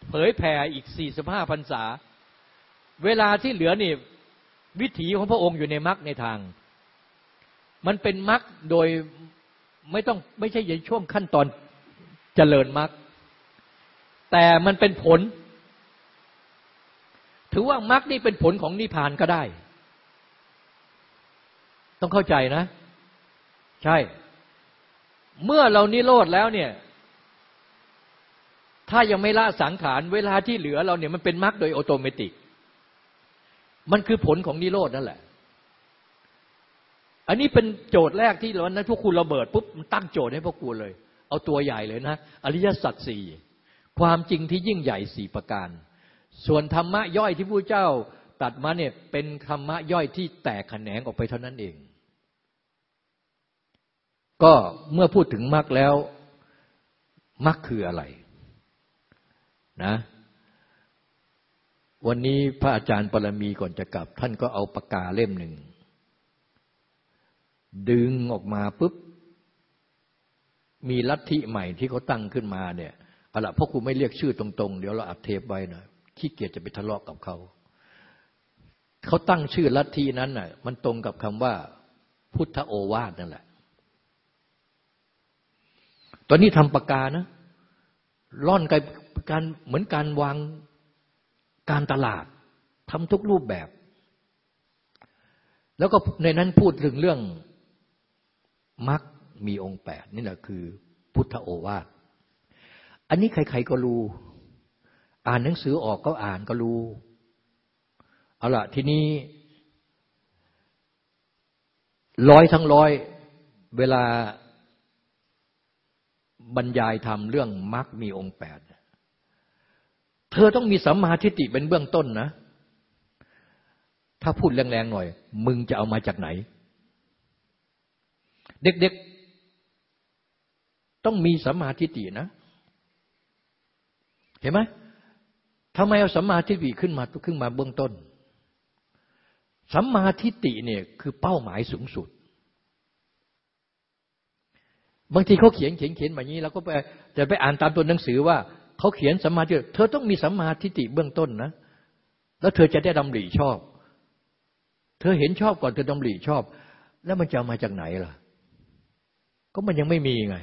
S2: เผยแผ่อีกสี่สิบห้าพรรษา เวลาที่เหลือนี่วิถีของพระองค์อยู่ในมรรคในทาง มันเป็นมรรคโดยไม่ต้องไม่ใช่ในช่วงขั้นตอนเจริญมรรคแต่มันเป็นผล ถือว่ามรรคนี่เป็นผลของนิพพานก็ได้ ต้องเข้าใจนะ ใช่ เมื่อเรานิโรธแล้วเนี่ย ถ้ายังไม่ละสังขารเวลาที่เหลือเราเนี่ยมันเป็นมรรคโดยอัตโนมัติ มันคือผลของนิโรธนั่นแหละ อันนี้เป็นโจทย์แรกที่วันนั้นพวกคุณระเบิดปุ๊บมันตั้งโจทย์ให้พวกคุณเลย เอาตัวใหญ่เลยนะ อริยสัจสี่ความจริงที่ยิ่งใหญ่สี่ประการ ส่วนธรรมะย่อยที่พระเจ้าตัดมาเนี่ยเป็นธรรมะย่อยที่แตกแขนงออกไปเท่านั้นเอง ก็เมื่อพูดถึงมรรคแล้วมรรคคืออะไรนะวันนี้พระอาจารย์ปรมีก่อนจะกลับ ท่านก็เอาปากกาเล่มหนึ่ง ดึงออกมาปุ๊บ มีลัทธิใหม่ที่เขาตั้งขึ้นมาเนี่ยเอาละพราะครูไม่เรียกชื่อตรงๆ เดี๋ยวเราอัดเทปไว้หนะขี้เกียจจะไปทะเลาะกับเขา เขาตั้งชื่อลัทธินั้นน่ะมันตรงกับคำว่า พุทธโอวาทนั่นแหละ ตอนนี้ทำปากกานะล่อนการเหมือนการวางการตลาดทำทุกรูปแบบ แล้วก็ในนั้นพูดถึงเรื่องมรรคมีองค์แปดนี่แหละคือ พุทธโอวาทอันนี้ใคร ๆก็รู้ อ่านหนังสือออกก็อ่านก็รู้เอาละทีนี้ร้อยทั้งร้อย เวลา บรรยายทำเรื่องมรรคมีองค์แปด เธอต้องมีสัมมาทิฏฐิเป็นเบื้องต้นนะ ถ้าพูดแรงๆหน่อย มึงจะเอามาจากไหน เด็กๆ ต้องมีสัมมาทิฏฐินะ เห็นไหมทำไมเอาสัมมาทิฏฐิขึ้นมาขึ้นมาเบื้องต้น สัมมาทิฏฐิเนี่ยคือเป้าหมายสูงสุด บางทีเขาเขียนเขียนเขียนแบบนี้เราก็ไปจะไปอ่านตามตัวหนังสือว่าเขาเขียนสัมมาทิฏฐิเธอต้องมีสัมมาทิฏฐิเบื้องต้นนะ แล้วเธอจะได้ดำริชอบ เธอเห็นชอบก่อนเธอดำริชอบ แล้วมันจะมาจากไหนล่ะ ก็มันยังไม่มีไง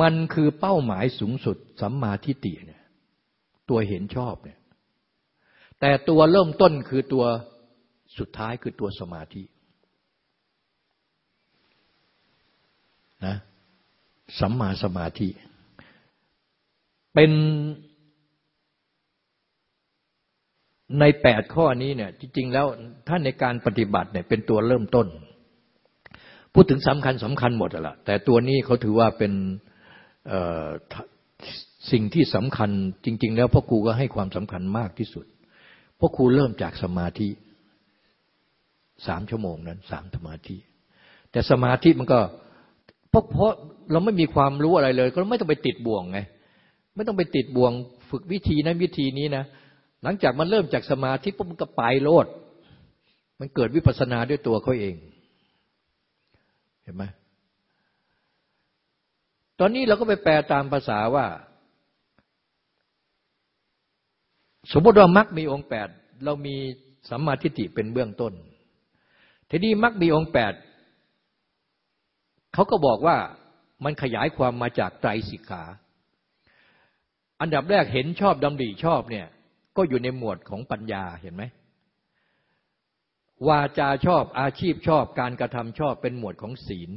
S2: มันคือเป้าหมายสูงสุดสัมมาทิฏฐิเนี่ย ตัวเห็นชอบเนี่ย แต่ตัวเริ่มต้นคือตัวสุดท้ายคือตัวสมาธิ นะสัมมาสมาธิ เป็นในแปดข้อนี้เนี่ยจริง ๆ แล้วท่านในการปฏิบัติเนี่ยเป็นตัวเริ่มต้น พูดถึงสำคัญสำคัญหมดละแต่ตัวนี้เขาถือว่าเป็นสิ่งที่สำคัญจริง ๆ แล้วพ่อครูก็ให้ความสำคัญมากที่สุดพ่อครูเริ่มจากสมาธิสามชั่วโมงนั้นสามสมาธิ แต่สมาธิมันก็ เพราะเพราะเราไม่มีความรู้อะไรเลย ก็ไม่ต้องไปติดบ่วงไง ไม่ต้องไปติดบ่วง ฝึกวิธีนั้นวิธีนี้นะ หลังจากมันเริ่มจากสมาธิปุ๊บมันก็ไปโลด มันเกิดวิปัสสนาด้วยตัวเขาเอง เห็นไหมตอนนี้เราก็ไปแปลตามภาษาว่า สมมติว่ามักมีองค์แปดเรามีสัมมาทิฏฐิเป็นเบื้องต้น ทีนี้มักมีองค์แปด เขาก็บอกว่ามันขยายความมาจากไตรสิกขา อันดับแรกเห็นชอบดำริชอบเนี่ย ก็อยู่ในหมวดของปัญญาเห็นไหมวาจาชอบอาชีพชอบการกระทำชอบเป็นหมวดของศีล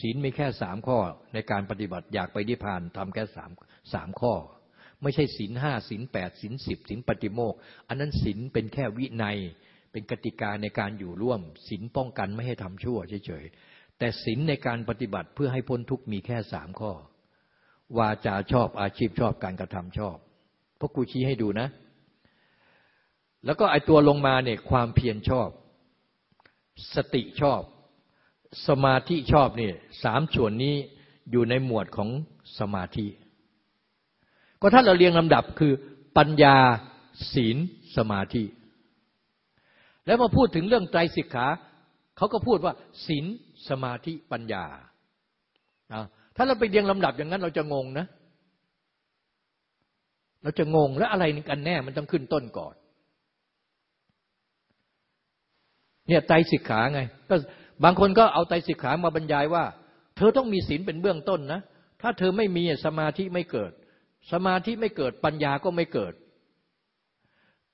S2: ศีลมีแค่สามข้อในการปฏิบัติอยากไปนิพพานทำแค่สามสามข้อ ไม่ใช่ศีลห้าศีลแปดศีลสิบศีลปฏิโมกอันนั้นศีลเป็นแค่วินัย เป็นกติกาในการอยู่ร่วมศีลป้องกันไม่ให้ทำชั่วเฉยๆ แต่ศีลในการปฏิบัติเพื่อให้พ้นทุกข์มีแค่สามข้อ วาจาชอบอาชีพชอบการกระทำชอบพราะกูชี้ให้ดูนะ แล้วก็ไอตัวลงมาเนี่ยความเพียรชอบ สติชอบ สมาธิชอบเนี่ยสามส่วนนี้อยู่ในหมวดของสมาธิ ก็ถ้าเราเรียงลำดับคือปัญญาศีลสมาธิ แล้วมาพูดถึงเรื่องไตรสิกขาเขาก็พูดว่าศีล สมาธิปัญญา ถ้าเราไปเรียงลำดับอย่างนั้นเราจะงงนะ เราจะงงแล้วอะไรกันแน่มันต้องขึ้นต้นก่อน เนี่ยไตรสิกขาไง ก็บางคนก็เอาไตรสิกขามาบรรยายว่า เธอต้องมีศีลเป็นเบื้องต้นนะ ถ้าเธอไม่มีสมาธิไม่เกิด สมาธิไม่เกิดปัญญาก็ไม่เกิด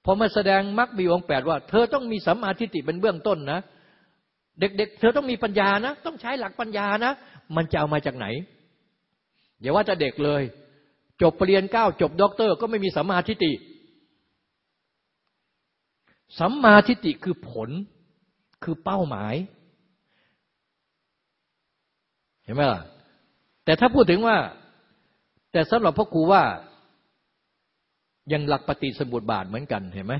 S2: พอมาแสดงมรรคมีองค์แปดว่า เธอต้องมีสัมมาทิฏฐิเป็นเบื้องต้นนะ เด็กๆ เธอต้องมีปัญญานะ ต้องใช้หลักปัญญานะ มันจะเอามาจากไหน อย่าว่าจะเด็กเลย จบเปรียญเก้าจบด็อกเตอร์ ก็ไม่มีสัมมาทิฏฐิสัมมาทิฏฐิคือผลคือเป้าหมาย เห็นไหมล่ะ แต่ถ้าพูดถึงว่า แต่สำหรับพ่อครูว่ายังหลักปฏิสมุติบาทเหมือนกันเห็นไหม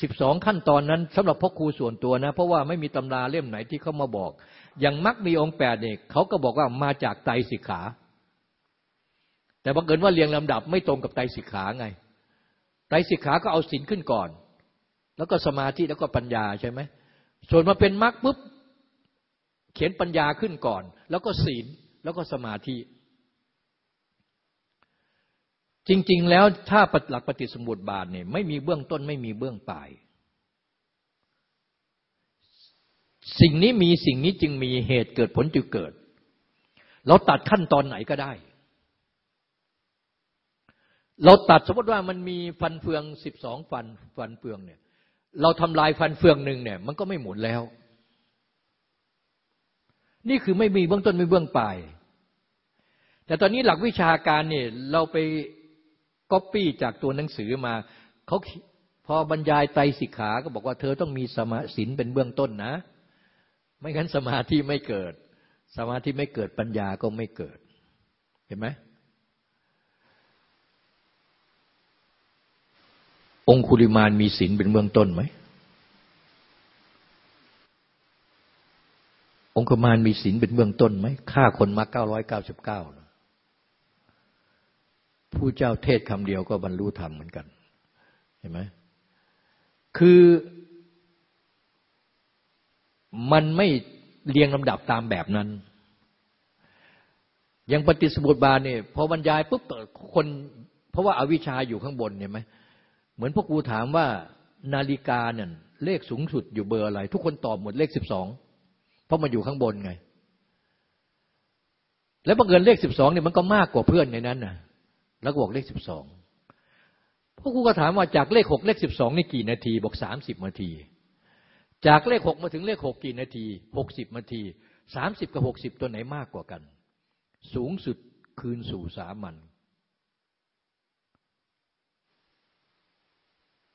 S2: สิบสองขั้นตอนนั้นสำหรับพ่อครูส่วนตัวนะ เพราะว่าไม่มีตำราเล่มไหนที่เขามาบอก อย่างมักมีองค์แปดเนี่ยเขาก็บอกว่ามาจากไตรสิกขา แต่บังเอิญว่าเรียงลำดับไม่ตรงกับไตรสิกขาไง ไตรสิกขาก็เอาศีลขึ้นก่อน แล้วก็สมาธิแล้วก็ปัญญาใช่ไหมส่วนมาเป็นมรรคปุ๊บเขียนปัญญาขึ้นก่อน แล้วก็ศีลแล้วก็สมาธิ จริง ๆ แล้วถ้าหลักปฏิสมุติบาทเนี่ยไม่มีเบื้องต้นไม่มีเบื้องปลาย สิ่งนี้มีสิ่งนี้จึงมีเหตุเกิดผลจึงเกิด เราตัดขั้นตอนไหนก็ได้ เราตัดสมมติว่ามันมีฟันเฟืองสิบสองฟันฟันเฟืองเนี่ย เราทำลายฟันเฟืองหนึ่งเนี่ย มันก็ไม่หมุนแล้ว นี่คือไม่มีเบื้องต้นไม่เบื้องปลายแต่ตอนนี้หลักวิชาการเนี่ยเราไป ก๊อปปี้จากตัวหนังสือมาเขาพอบรรยายไตรสิกขาก็บอกว่าเธอต้องมีสมาสินเป็นเบื้องต้นนะ ไม่งั้นสมาธิไม่เกิด สมาธิไม่เกิดปัญญาก็ไม่เกิด เห็นไหมองคุลิมานมีศีลเป็นเบื้องต้นไหม องคุลิมานมีศีลเป็นเบื้องต้นไหมฆ่าคนมาเก้าร้อยเก้าสิบเก้า ผู้เจ้าเทศคำเดียวก็บรรลุธรรมเหมือนกัน เห็นไหมคือมันไม่เรียงลำดับตามแบบนั้นอย่างปฏิสมุติบาลเนี่ยพอบรรยายปุ๊บคน เพราะว่าอาวิชชาอยู่ข้างบนเนี่ยไหมเหมือนพวกกูถามว่านาฬิกาเนี่ยเลขสูงสุดอยู่เบอร์อะไร ทุกคนตอบหมดเลขสิบสองเพราะมันอยู่ข้างบนไง แล้วบังเอิญเลขสิบสองเนี่ยมันก็มากกว่าเพื่อนในนั้นนะ แล้วก็บอกเลขสิบสองพวกกูก็ถามว่าจากเลขหกเลขสิบสองนี่กี่นาที บอกสามสิบนาที จากเลขหกมาถึงเลขหกกี่นาทีหกสิบนาทีสามสิบกับหกสิบตัวไหนมากกว่ากัน สูงสุดคืนสู่สามัญ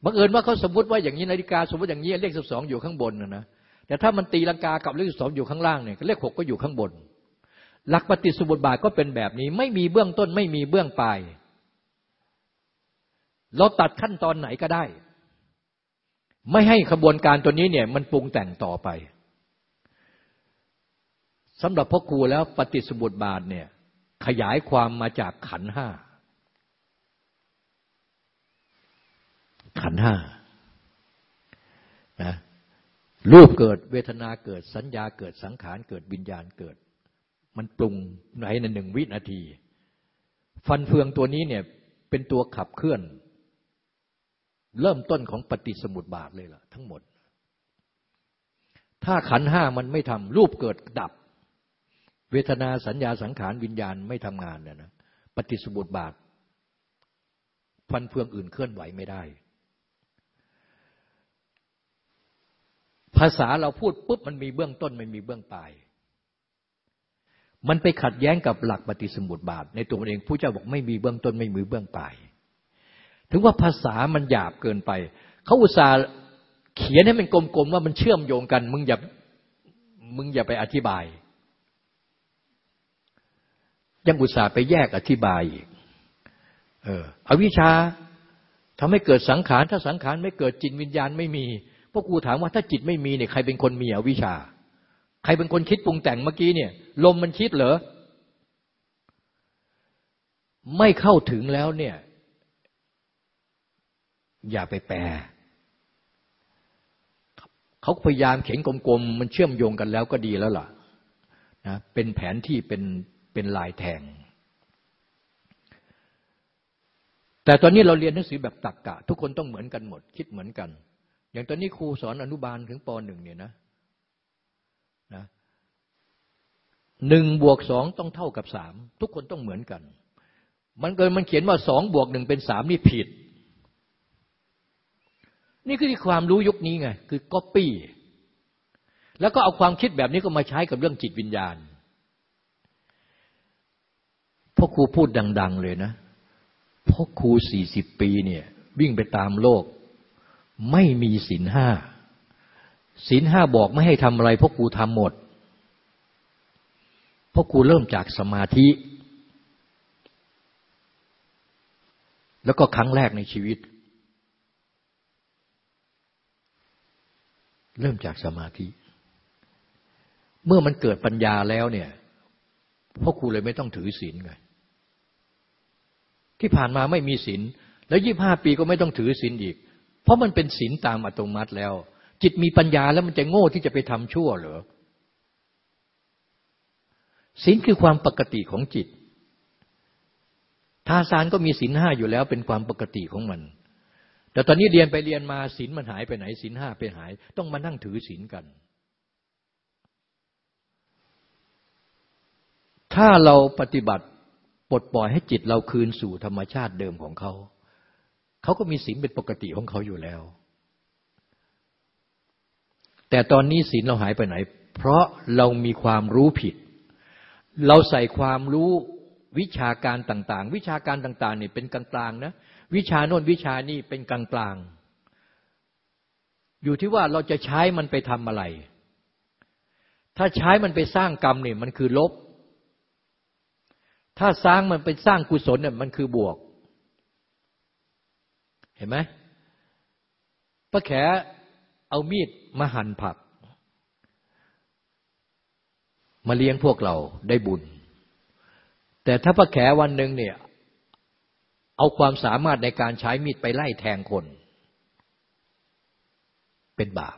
S2: บังเอิญว่าเขาสมมติว่าอย่างนี้นาฬิกาสมมติอย่างนี้เลขสิบสองอยู่ข้างบนนะนะแต่ถ้ามันตีลังกากับเลขสิบสองอยู่ข้างล่างเนี่ยเลขหกก็อยู่ข้างบน หลักปฏิสุบทบาทก็เป็นแบบนี้ ไม่มีเบื้องต้นไม่มีเบื้องปลาย เราตัดขั้นตอนไหนก็ได้ ไม่ให้ขบวนการตัวนี้เนี่ย มันปรุงแต่งต่อไปสำหรับพ่อครูแล้วปฏิสมุติบาทเนี่ย ขยายความมาจากขันห้า ขันห้านะรูปเกิดเวทนาเกิดสัญญาเกิดสังขารเกิดวิญญาณเกิด มันปรุงในในหนึ่งวินาที ฟันเฟืองตัวนี้เนี่ยเป็นตัวขับเคลื่อน เริ่มต้นของปฏิสมุติบาทเลยล่ะ ทั้งหมด ถ้าขันห้ามันไม่ทำรูปเกิดดับ เวทนาสัญญาสังขารวิญญาณไม่ทำงานเนี่ยนะปฏิสมุติบาทฟันเฟืองอื่นเคลื่อนไหวไม่ได้ ภาษาเราพูดปุ๊บมันมีเบื้องต้นไม่มีเบื้องปลายมันไปขัดแย้งกับหลักปฏิสมุติบาท ในตัวเองผู้เจ้าบอกไม่มีเบื้องต้นไม่มีเบื้องปลาย ถึงว่าภาษามันหยาบเกินไป เขาอุตส่าห์เขียนให้มันกลมๆว่ามันเชื่อมโยงกัน มึงอย่ามึงอย่าไปอธิบาย ยังอุตส่าห์ไปแยกอธิบายอีก เอออวิชชาทำให้เกิดสังขาร ถ้าสังขารไม่เกิดจิตวิญญาณไม่มี พวกกูถามว่าถ้าจิตไม่มีเนี่ยใครเป็นคนมีอวิชชาใครเป็นคนคิดปรุงแต่งเมื่อกี้เนี่ย ลมมันคิดเหรอ ไม่เข้าถึงแล้วเนี่ย อย่าไปแปลเขาพยายามเข็นกลมๆ มันเชื่อมโยงกันแล้วก็ดีแล้วล่ะนะเป็นแผนที่เป็นเป็นลายแทง แต่ตอนนี้เราเรียนหนังสือแบบตักกะ ทุกคนต้องเหมือนกันหมด คิดเหมือนกัน อย่างตอนนี้ครูสอนอนุบาลถึงปหนึ่งเนี่ยนะนะหนึ่งบวกสองต้องเท่ากับสามทุกคนต้องเหมือนกัน มันเกินมันเขียนว่าสองบวกหนึ่งเป็นสามนี่ผิด นี่คือความรู้ยุคนี้ไง คือก๊อปปี้แล้วก็เอาความคิดแบบนี้ก็มาใช้กับเรื่องจิตวิญญาณพ่อครูพูดดัง ๆ เลยนะพ่อครูสี่สิบปีเนี่ย วิ่งไปตามโลก ไม่มีศีลห้าศีลห้าบอกไม่ให้ทำอะไรพ่อครูทำหมดพ่อครูเริ่มจากสมาธิ แล้วก็ครั้งแรกในชีวิต เริ่มจากสมาธิ เมื่อมันเกิดปัญญาแล้วเนี่ยพ่อครูเลยไม่ต้องถือศีลไงที่ผ่านมาไม่มีศีลแล้วยี่ห้าปีก็ไม่ต้องถือศีลอีก เพราะมันเป็นศีลตามอัตโนมัติแล้ว จิตมีปัญญาแล้วมันจะโง่ที่จะไปทำชั่วเหรอศีลคือความปกติของจิต ทาสานก็มีศีลห้าอยู่แล้วเป็นความปกติของมัน แต่ตอนนี้เรียนไปเรียนมาศีลมันหายไปไหนศีลห้าไปหาย ต้องมานั่งถือศีลกัน ถ้าเราปฏิบัติปลดปล่อยให้จิตเราคืนสู่ธรรมชาติเดิมของเขา เขาก็มีศีลเป็นปกติของเขาอยู่แล้ว แต่ตอนนี้ศีลเราหายไปไหน เพราะเรามีความรู้ผิด เราใส่ความรู้วิชาการต่าง ๆ วิชาการต่าง ๆ เนี่ยเป็นกลางๆนะ วิชาโน่นวิชานี่เป็นกลางๆอยู่ที่ว่าเราจะใช้มันไปทำอะไร ถ้าใช้มันไปสร้างกรรมเนี่ยมันคือลบ ถ้าสร้างมันเป็นสร้างกุศลเนี่ยมันคือบวก เห็นไหมพระแขเอามีดมาหั่นผัก มาเลี้ยงพวกเราได้บุญ แต่ถ้าพระแขวันหนึ่งเนี่ย เอาความสามารถในการใช้มีดไปไล่แทงคน เป็นบาป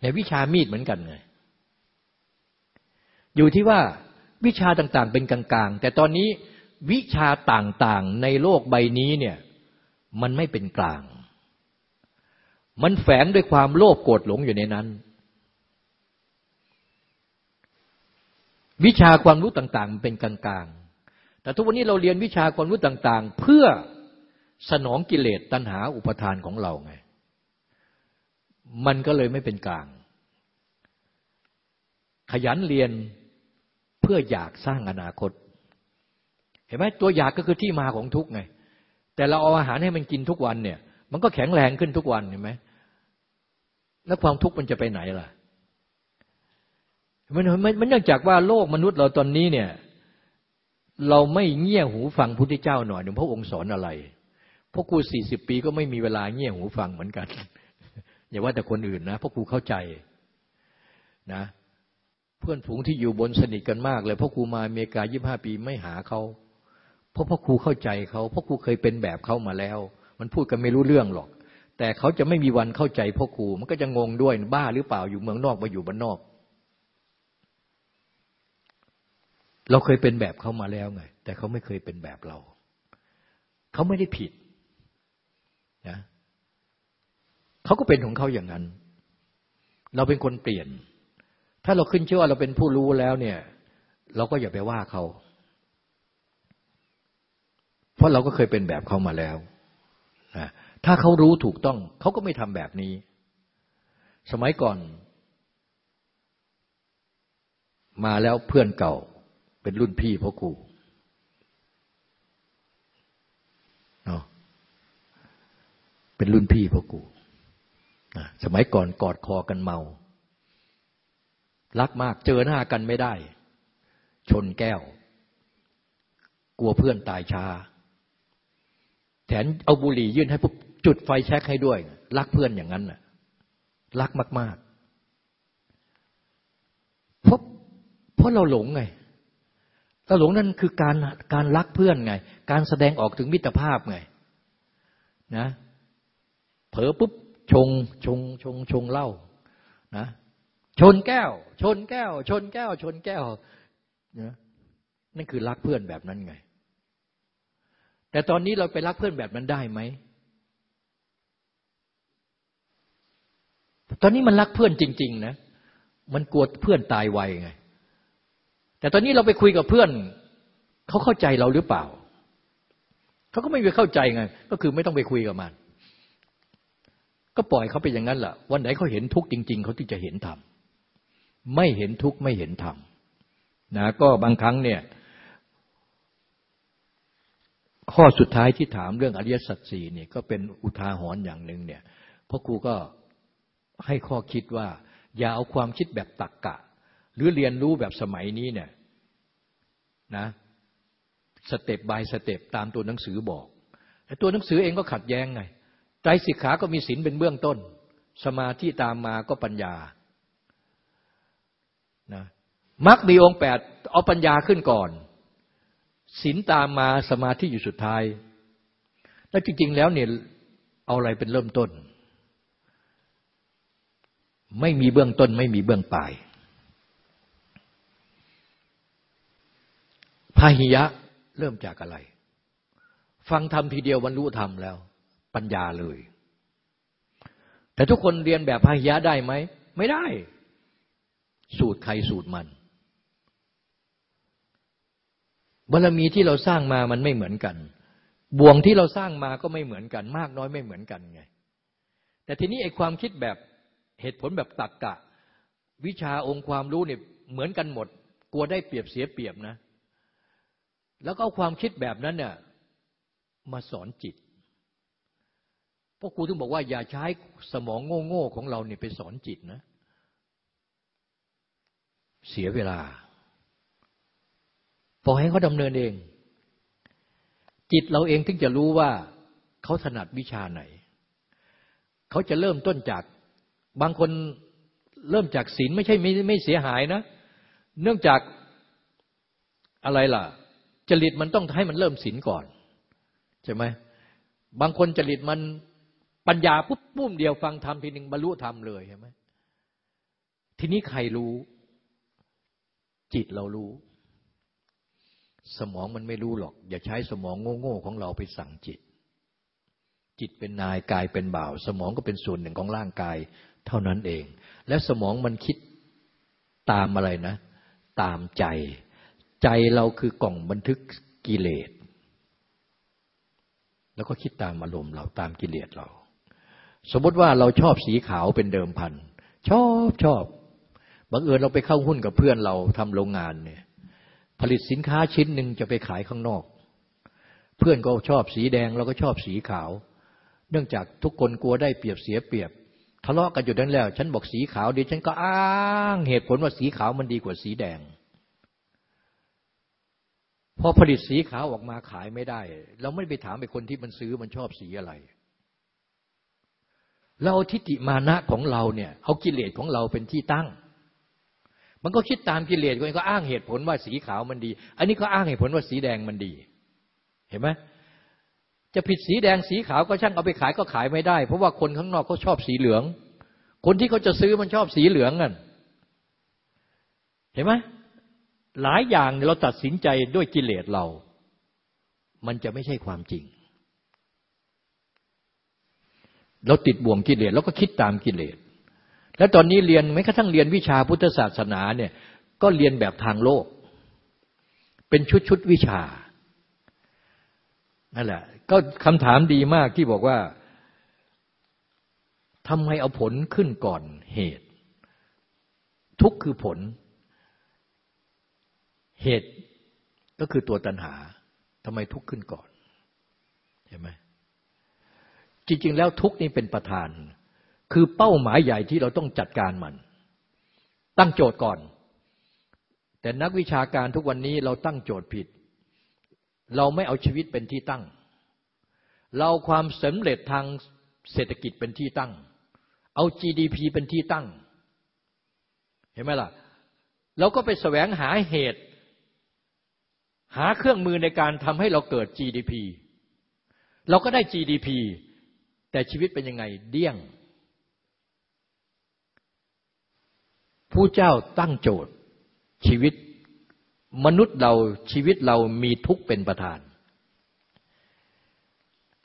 S2: ในวิชามีดเหมือนกันไงอยู่ที่ว่าวิชาต่างๆ เป็นกลางๆ แต่ตอนนี้วิชาต่างๆในโลกใบนี้เนี่ยมันไม่เป็นกลาง มันแฝงด้วยความโลภโกรธหลงอยู่ในนั้น วิชาความรู้ต่างๆ มันเป็นกลางๆ แต่ทุกวันนี้เราเรียนวิชาความรู้ต่าง ๆ เพื่อสนองกิเลสตัณหาอุปทานของเราไง มันก็เลยไม่เป็นกลาง ขยันเรียนเพื่ออยากสร้างอนาคต เห็นไหมตัวอยากก็คือที่มาของทุกไง แต่เราเอาอาหารให้มันกินทุกวันเนี่ย มันก็แข็งแรงขึ้นทุกวันเห็นไหมแล้วความทุกข์มันจะไปไหนล่ะ มันมันมันเนื่องจากว่าโลกมนุษย์เราตอนนี้เนี่ย เราไม่เงี่ยหูฟังพุทธเจ้าหน่อยหนึ่งพระองค์สอนอะไรพวกครูสี่สิบปีก็ไม่มีเวลาเงี่ยหูฟังเหมือนกัน อย่าว่าแต่คนอื่นนะพวกครูเข้าใจนะ เพื่อนฝูงที่อยู่บนสนิทกันมากเลยพ่อครูมาอเมริกายี่ห้าปีไม่หาเขาเพราะพ่อครูเข้าใจเขาพ่อครูเคยเป็นแบบเขามาแล้ว มันพูดกันไม่รู้เรื่องหรอก แต่เขาจะไม่มีวันเข้าใจพ่อครูมันก็จะงงด้วยบ้าหรือเปล่าอยู่เมืองนอกมาอยู่บ้านนอก เราเคยเป็นแบบเขามาแล้วไง แต่เขาไม่เคยเป็นแบบเรา เขาไม่ได้ผิดนะเขาก็เป็นของเขาอย่างนั้น เราเป็นคนเปลี่ยน ถ้าเราขึ้นชื่อว่าเราเป็นผู้รู้แล้วเนี่ย เราก็อย่าไปว่าเขา เพราะเราก็เคยเป็นแบบเขามาแล้วนะถ้าเขารู้ถูกต้อง เขาก็ไม่ทำแบบนี้ สมัยก่อน มาแล้วเพื่อนเก่า เป็นรุ่นพี่พ่อครูเนาะเป็นรุ่นพี่พ่อครูสมัยก่อนกอดคอกันเมา รักมากเจอหน้ากันไม่ได้ ชนแก้ว กลัวเพื่อนตายชาแถนเอาบุหรี่ยื่นให้ปุ๊บจุดไฟแช็กให้ด้วย รักเพื่อนอย่างนั้นน่ะ รักมาก ๆ เพราะเพราะเราหลงไง เราหลงนั่นคือการการรักเพื่อนไง การแสดงออกถึงมิตรภาพไงนะเผลอปุ๊บชงชงชงชงเหล้านะชนแก้ว ชนแก้ว ชนแก้ว ชนแก้วนะนั่นคือรักเพื่อนแบบนั้นไง แต่ตอนนี้เราไปรักเพื่อนแบบนั้นได้ไหมตอนนี้มันรักเพื่อนจริง ๆ นะ มันกลัวเพื่อนตายไวไง แต่ตอนนี้เราไปคุยกับเพื่อนเขาเข้าใจเราหรือเปล่าเขาก็ไม่ไปเข้าใจไง ก็คือไม่ต้องไปคุยกับมัน ก็ปล่อยเขาไปอย่างนั้นแหละวันไหนเขาเห็นทุกข์จริง ๆเขาที่จะเห็นธรรมไม่เห็นทุกข์ไม่เห็นธรรมนะก็บางครั้งเนี่ย ข้อสุดท้ายที่ถามเรื่องอริยสัจสี่เนี่ยก็เป็นอุทาหรณ์อย่างหนึ่งเนี่ยพ่อครูก็ให้ข้อคิดว่า อย่าเอาความคิดแบบตักกะ หรือเรียนรู้แบบสมัยนี้เนี่ยนะสเต็ปบายสเต็ปตามตัวหนังสือบอกแต่ตัวหนังสือเองก็ขัดแย้งไงใจสิกขาก็มีศีลเป็นเบื้องต้น สมาธิตามมาก็ปัญญานะมรรคมีองค์แปดเอาปัญญาขึ้นก่อนศีลตามมาสมาธิอยู่สุดท้าย แล้วจริงๆแล้วเนี่ยเอาอะไรเป็นเริ่มต้น ไม่มีเบื้องต้น ไม่มีเบื้องปลาย พาหิยะเริ่มจากอะไร ฟังธรรมทีเดียวบรรลุธรรมแล้ว ปัญญาเลย แต่ทุกคนเรียนแบบพาหิยะได้ไหม ไม่ได้ สูตรใครสูตรมันบารมีที่เราสร้างมามันไม่เหมือนกัน บ่วงที่เราสร้างมาก็ไม่เหมือนกัน มากน้อยไม่เหมือนกันไง แต่ทีนี้ไอ้ความคิดแบบเหตุผลแบบตักกะ วิชาองค์ความรู้เนี่ยเหมือนกันหมด กลัวได้เปรียบเสียเปรียบนะ แล้วก็เอาความคิดแบบนั้นเนี่ยมาสอนจิตพราะครูถึงบอกว่าอย่าใช้สมองโง่ๆของเราเนี่ยไปสอนจิตนะ เสียเวลาปล่อยให้เขาดำเนินเอง จิตเราเองถึงจะรู้ว่าเขาถนัดวิชาไหน เขาจะเริ่มต้นจากบางคนเริ่มจากศีลไม่ใช่ไม่ไม่เสียหายนะ เนื่องจากอะไรล่ะ จริตมันต้องให้มันเริ่มศีลก่อน ใช่ไหมบางคนจริตมันปัญญาปุ๊บปุ้มเดียวฟังธรรมทีหนึ่งบรรลุธรรมเลยใช่ไหมทีนี้ใครรู้ จิตเรารู้ สมองมันไม่รู้หรอก อย่าใช้สมองโง่ๆของเราไปสั่งจิต จิตเป็นนายกายเป็นบ่าว สมองก็เป็นส่วนหนึ่งของร่างกาย เท่านั้นเอง และสมองมันคิดตามอะไรนะ ตามใจ ใจเราคือกล่องบันทึกกิเลส แล้วก็คิดตามอารมณ์เราตามกิเลสเรา สมมติว่าเราชอบสีขาวเป็นเดิมพัน ชอบชอบบังเอิญเราไปเข้าหุ้นกับเพื่อนเราทำโรงงานเนี่ย ผลิตสินค้าชิ้นหนึ่งจะไปขายข้างนอก เพื่อนก็ชอบสีแดงเราก็ชอบสีขาว เนื่องจากทุกคนกลัวได้เปรียบเสียเปรียบทะเลาะกันอยู่นั้นแล้ว ฉันบอกสีขาวดีฉันก็อ้างเหตุผลว่าสีขาวมันดีกว่าสีแดง พอผลิตสีขาวออกมาขายไม่ได้ เราไม่ไปถามไปคนที่มันซื้อมันชอบสีอะไร เราทิฏฐิมานะของเราเนี่ย เอากิเลสของเราเป็นที่ตั้ง มันก็คิดตามกิเลสก็อ้างเหตุผลว่าสีขาวมันดี อันนี้ก็อ้างเหตุผลว่าสีแดงมันดี เห็นไหมจะผิดสีแดงสีขาวก็ช่างเอาไปขายก็ขายไม่ได้ เพราะว่าคนข้างนอกเขาชอบสีเหลือง คนที่เขาจะซื้อมันชอบสีเหลืองกันเห็นไหม หลายอย่างเราตัดสินใจด้วยกิเลสเรา มันจะไม่ใช่ความจริง เราติดบ่วงกิเลสแล้วก็คิดตามกิเลส แล้วตอนนี้เรียนแม้กระทั่งเรียนวิชาพุทธศาสนาเนี่ยก็เรียนแบบทางโลก เป็นชุดชุดวิชา นั่นแหละ ก็คำถามดีมากที่บอกว่าทำไมเอาผลขึ้นก่อนเหตุ ทุกคือผล เหตุก็คือตัวตัณหาทำไมทุกข์ขึ้นก่อน เห็นไหมจริง ๆ แล้วทุกข์นี่เป็นประธาน คือเป้าหมายใหญ่ที่เราต้องจัดการมัน ตั้งโจทย์ก่อน แต่นักวิชาการทุกวันนี้เราตั้งโจทย์ผิด เราไม่เอาชีวิตเป็นที่ตั้ง เราความสำเร็จทางเศรษฐกิจเป็นที่ตั้ง เอา GDP เป็นที่ตั้ง เห็นไหมล่ะ เราก็ไปแสวงหาเหตุ หาเครื่องมือในการทำให้เราเกิด GDP เราก็ได้ GDP แต่ชีวิตเป็นยังไงเดี้ยง ผู้เจ้าตั้งโจทย์ชีวิตมนุษย์เราชีวิตเรามีทุกข์เป็นประธาน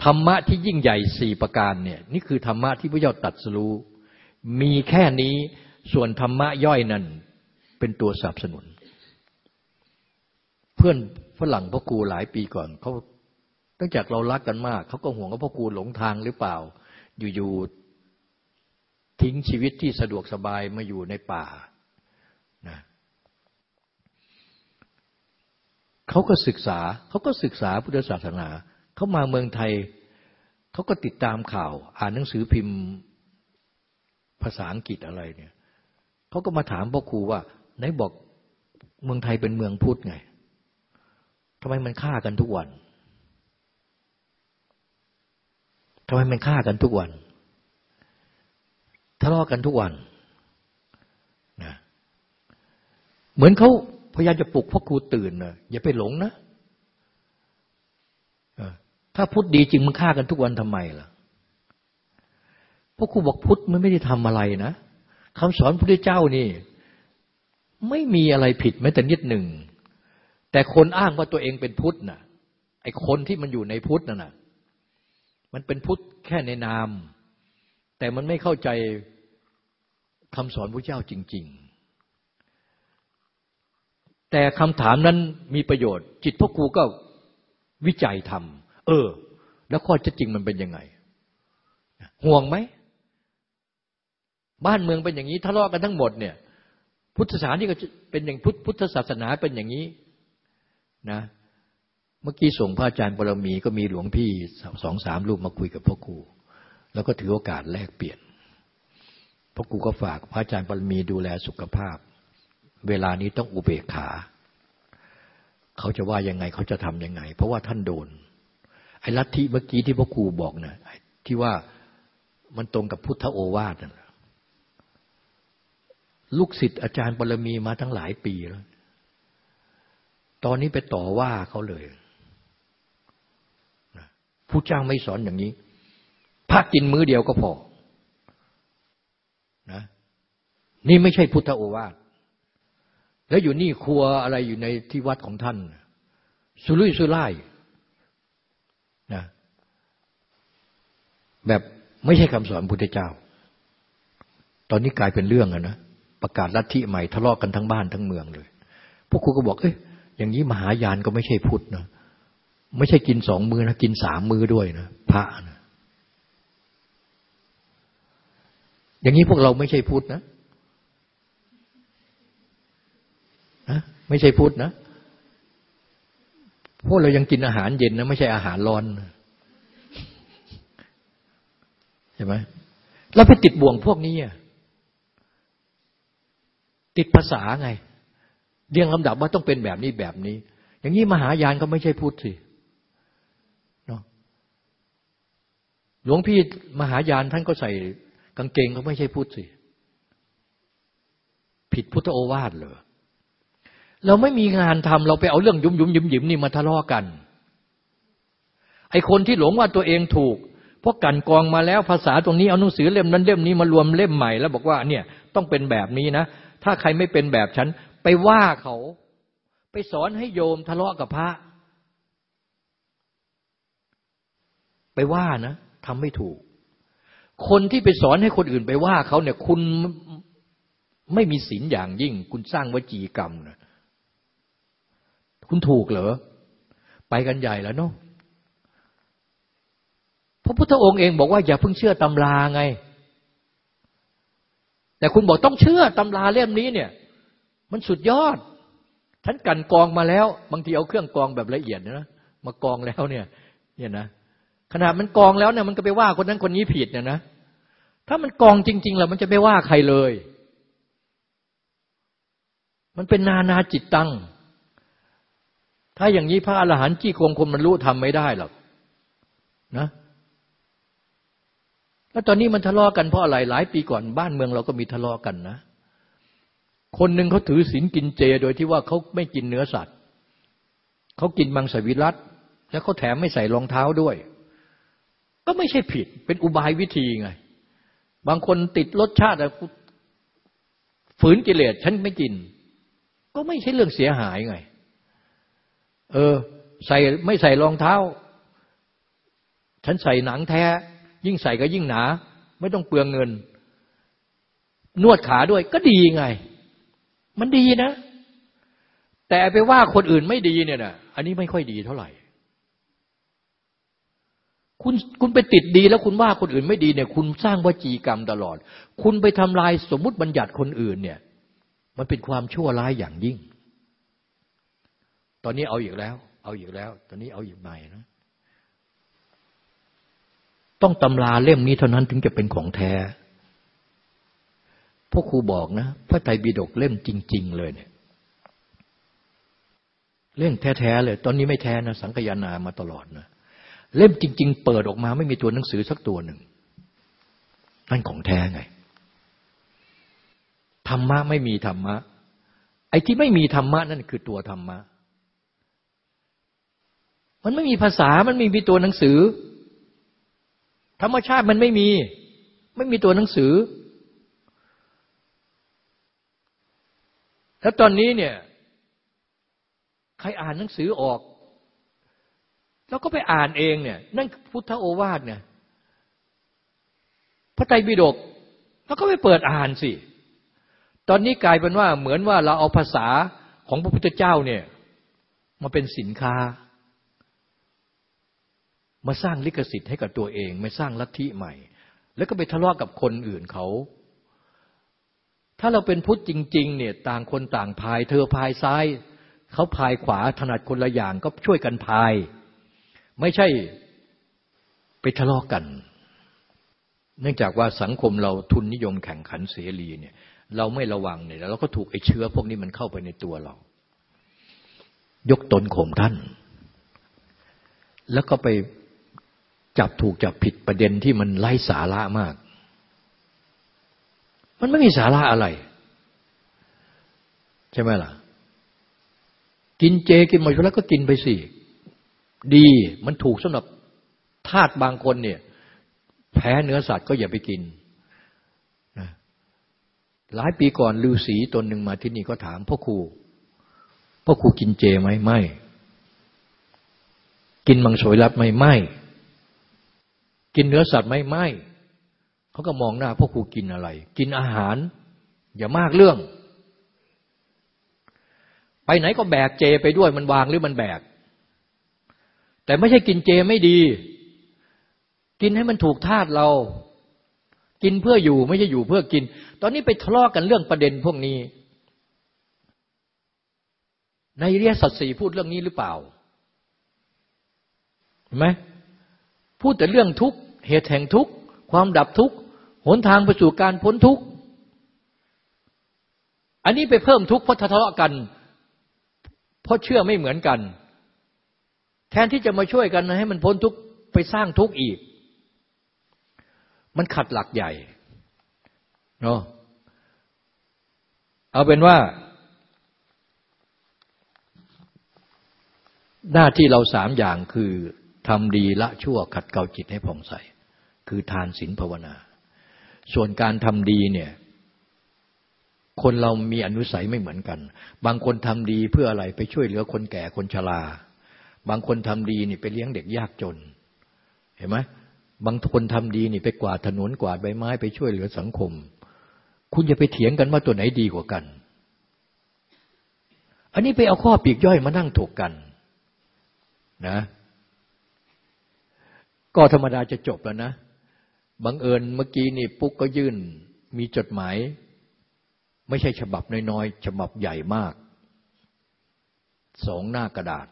S2: ธรรมะที่ยิ่งใหญ่สี่ประการเนี่ยนี่คือธรรมะที่พระเจ้าตัดสู้มีแค่นี้ส่วนธรรมะย่อยนั้นเป็นตัวสนับสนุน เพื่อนฝรั่งพ่อครูหลายปีก่อนเขาตั้งจากเรารักกันมากเขาก็ห่วงว่าพ่อครูหลงทางหรือเปล่า อยู่ๆทิ้งชีวิตที่สะดวกสบายมาอยู่ในป่านะเขาก็ศึกษาเขาก็ศึกษาพุทธศาสนาเขามาเมืองไทยเขาก็ติดตามข่าว อ่านหนังสือพิมพ์ภาษาอังกฤษอะไรเนี่ยเขาก็มาถามพ่อครูว่าไหนบอกเมืองไทยเป็นเมืองพุทธไง ทำไมมันฆ่ากันทุกวันทำไมมันฆ่ากันทุกวันทะเลาะกันทุกวันนะเหมือนเขาพยายามจะปลุกพ่อครูตื่นนะอย่าไปหลงนะถ้าพุทธดีจริงมันฆ่ากันทุกวันทำไมล่ะพ่อครูบอกพุทธมันไม่ได้ทำอะไรนะคำสอนพระเจ้านี่ ไม่มีอะไรผิดแม้แต่นิดหนึ่ง แต่คนอ้างว่าตัวเองเป็นพุทธนะ่ะไอ้คนที่มันอยู่ในพุทธนั่นนะมันเป็นพุทธแค่ในนาม แต่มันไม่เข้าใจคำสอนพระเจ้าจริง ๆ แต่คำถามนั้นมีประโยชน์ จิตพ่อครูก็วิจัยทำเออ แล้วข้อจะจริงมันเป็นยังไง ห่วงไหม บ้านเมืองเป็นอย่างนี้ทะเลาะกันทั้งหมดเนี่ย พุทธศาสนาที่เป็นอย่างพุทธศาสนาเป็นอย่างนี้ นะ เมื่อกี้ส่งพระอาจารย์ปรมีก็มีหลวงพี่สองสามรูปมาคุยกับพ่อครู แล้วก็ถือโอกาสแลกเปลี่ยนพ่อครูก็ฝากพระอาจารย์ปรมีดูแลสุขภาพ เวลานี้ต้องอุเบกขา เขาจะว่ายังไงเขาจะทำยังไง เพราะว่าท่านโดน ไอ้ลัทธิเมื่อกี้ที่พ่อครูบอกนะที่ว่ามันตรงกับพุทธโอวาทนะลูกศิษย์อาจารย์ปรมีมาทั้งหลายปีแล้ว ตอนนี้ไปต่อว่าเขาเลยผู้จ้างไม่สอนอย่างนี้พักกินมื้อเดียวก็พอนะนี่ไม่ใช่พุทธโอวาท แล้วอยู่นี่ครัวอะไรอยู่ในที่วัดของท่าน สุรุ่ยสุร่ายนะแบบไม่ใช่คำสอนพุทธเจ้า ตอนนี้กลายเป็นเรื่องอะนะ ประกาศลัทธิใหม่ทะเลาะกันทั้งบ้านทั้งเมืองเลย พวกครูก็บอก เอ้ย อย่างนี้มหายานก็ไม่ใช่พุทธนะไม่ใช่กินสองมือนะกินสามมือด้วยนะพระนะอย่างนี้พวกเราไม่ใช่พุทธนะนะไม่ใช่พุทธนะพวกเรายังกินอาหารเย็นนะไม่ใช่อาหารร้อนใช่ไหมเราไปติดบ่วงพวกนี้อะติดภาษาไง เรียงลำดับว่าต้องเป็นแบบนี้แบบนี้ อย่างนี้มหายานก็ไม่ใช่พุทธสิเนาะหลวงพี่มหายานท่านก็ใส่กางเกงก็ไม่ใช่พุทธสิ ผิดพุทธโอวาทเลยเราไม่มีงานทำเราไปเอาเรื่องยุมยุมยิมยิมนี่มาทะเลาะกัน ไอคนที่หลงว่าตัวเองถูกเพราะกันกองมาแล้วภาษาตรงนี้เอาหนังสือเล่มนั้นเล่มนี้มารวมเล่มใหม่ แล้วบอกว่าเนี่ยต้องเป็นแบบนี้นะ ถ้าใครไม่เป็นแบบฉัน ไปว่าเขา ไปสอนให้โยมทะเลาะกับพระ ไปว่านะทำไม่ถูก คนที่ไปสอนให้คนอื่นไปว่าเขาเนี่ย คุณไม่มีศีลอย่างยิ่ง คุณสร้างวจีกรรมนะคุณถูกเหรอ ไปกันใหญ่แล้วเนาะพระพุทธองค์เองบอกว่าอย่าเพิ่งเชื่อตำราไง แต่คุณบอกต้องเชื่อตำราเล่มนี้เนี่ย มันสุดยอด ฉันกันกองมาแล้ว บางทีเอาเครื่องกองแบบละเอียดนะมากองแล้วเนี่ย เนี่ยนะขนาดมันกองแล้วเนี่ยมันก็ไปว่าคนนั้นคนนี้ผิดเนี่ยนะถ้ามันกองจริงๆแล้วมันจะไม่ว่าใครเลย มันเป็นนานาจิตตัง ถ้าอย่างนี้พระอรหันต์จี้โกงคนมันรู้ทำไม่ได้หรอกนะแล้วตอนนี้มันทะเลาะกันเพราะอะไรหลายปีก่อนบ้านเมืองเราก็มีทะเลาะกันนะ คนหนึ่งเขาถือศีลกินเจ โดยที่ว่าเขาไม่กินเนื้อสัตว์เขากินมังสวิรัตแล้วเขาแถมไม่ใส่รองเท้าด้วย ก็ไม่ใช่ผิด เป็นอุบายวิธีไง บางคนติดรสชาติฝืนกิเลสฉันไม่กิน ก็ไม่ใช่เรื่องเสียหายไง เออ ใส่ไม่ใส่รองเท้า ฉันใส่หนังแท้ ยิ่งใส่ก็ยิ่งหนา ไม่ต้องเปลืองเงิน นวดขาด้วยก็ดีไง มันดีนะ แต่ไปว่าคนอื่นไม่ดีเนี่ยนะอันนี้ไม่ค่อยดีเท่าไหร่ คุณคุณไปติดดีแล้วคุณว่าคนอื่นไม่ดีเนี่ย คุณสร้างวจีกรรมตลอด คุณไปทำลายสมมติบัญญัติคนอื่นเนี่ย มันเป็นความชั่วร้ายอย่างยิ่ง ตอนนี้เอาอีกแล้ว เอาอีกแล้ว ตอนนี้เอาอีกใหม่นะต้องตำราเล่มนี้เท่านั้นถึงจะเป็นของแท้ พวกครูบอกนะพระไตรปิฎกเล่มจริง ๆ เลยเนี่ยเล่มแท้ๆเลย ตอนนี้ไม่แท้นะสังกยานามาตลอดนะเล่มจริง ๆ เปิดออกมาไม่มีตัวหนังสือสักตัวหนึ่งนั่นของแท้ไงธรรมะไม่มีธรรมะ ไอ้ที่ไม่มีธรรมะนั่นคือตัวธรรมะ มันไม่มีภาษามันไม่มีตัวหนังสือ ธรรมชาติมันไม่มี ไม่มีตัวหนังสือ แล้วตอนนี้เนี่ย ใครอ่านหนังสือออก แล้วก็ไปอ่านเองเนี่ย นั่นพุทธโอวาทเนี่ย พระไตรปิฎกแล้วก็ไปเปิดอ่านสิ ตอนนี้กลายเป็นว่าเหมือนว่าเราเอาภาษาของพระพุทธเจ้าเนี่ย มาเป็นสินค้า มาสร้างลิขสิทธิ์ให้กับตัวเอง ไม่สร้างลัทธิใหม่ แล้วก็ไปทะเลาะกับคนอื่นเขา ถ้าเราเป็นพุทธจริง ๆ เนี่ย ต่างคนต่างพาย เธอพายซ้าย เขาพายขวาถนัดคนละอย่างก็ช่วยกันพาย ไม่ใช่ไปทะเลาะกกัน เนื่องจากว่าสังคมเราทุนนิยมแข่งขันเสรีเนี่ย เราไม่ระวังเนี่ยเราก็ถูกไอ้เชื้อพวกนี้มันเข้าไปในตัวเรา ยกตนข่มท่าน แล้วก็ไปจับถูกจับผิดประเด็นที่มันไร้สาระมาก มันไม่มีสาระอะไร ใช่ไหมล่ะ กินเจกินหมดแล้วก็กินไปสิดีมันถูกสำหรับทาสบางคนเนี่ย แพ้เนื้อสัตว์ก็อย่าไปกินหลายปีก่อนฤาษีตนหนึ่งมาที่นี่ก็ถามพ่อครูพ่อครูกินเจไหมไม่ กินมังสวิรัตไหมไม่ กินเนื้อสัตว์ไหมไม่ เขาก็มองหน้าพ่อครูกินอะไร กินอาหาร อย่ามากเรื่อง ไปไหนก็แบกเจไปด้วยมันวางหรือมันแบก แต่ไม่ใช่กินเจไม่ดี กินให้มันถูกธาตุเรา กินเพื่ออยู่ไม่ใช่อยู่เพื่อกิน ตอนนี้ไปทะเลาะกันเรื่องประเด็นพวกนี้ ในเรียสัตสีพูดเรื่องนี้หรือเปล่าเห็นไหมพูดแต่เรื่องทุกข์เหตุแห่งทุกข์ความดับทุกข์ หนทางไปสู่การพ้นทุกข์ อันนี้ไปเพิ่มทุกข์เพราะทะเลาะกัน เพราะเชื่อไม่เหมือนกัน แทนที่จะมาช่วยกันให้มันพ้นทุกข์ไปสร้างทุกข์อีก มันขัดหลักใหญ่เนาะเอาเป็นว่า หน้าที่เราสามอย่างคือทำดีละชั่วขัดเกลาจิตให้ผ่องใส คือทานศีลภาวนา ส่วนการทำดีเนี่ยคนเรามีอนุสัยไม่เหมือนกัน บางคนทำดีเพื่ออะไรไปช่วยเหลือคนแก่คนชรา บางคนทำดีนี่ไปเลี้ยงเด็กยากจน เห็นไหมบางคนทำดีนี่ไปกวาดถนนกวาดใบไม้ไปช่วยเหลือสังคม คุณอย่าไปเถียงกันว่าตัวไหนดีกว่ากัน อันนี้ไปเอาข้อปีกย่อยมานั่งถกกันนะ ก็ธรรมดาจะจบแล้วนะ บังเอิญเมื่อกี้นี่ปุ๊กก็ยื่น มีจดหมาย ไม่ใช่ฉบับน้อยๆ ฉบับใหญ่มาก สองหน้ากระดาษ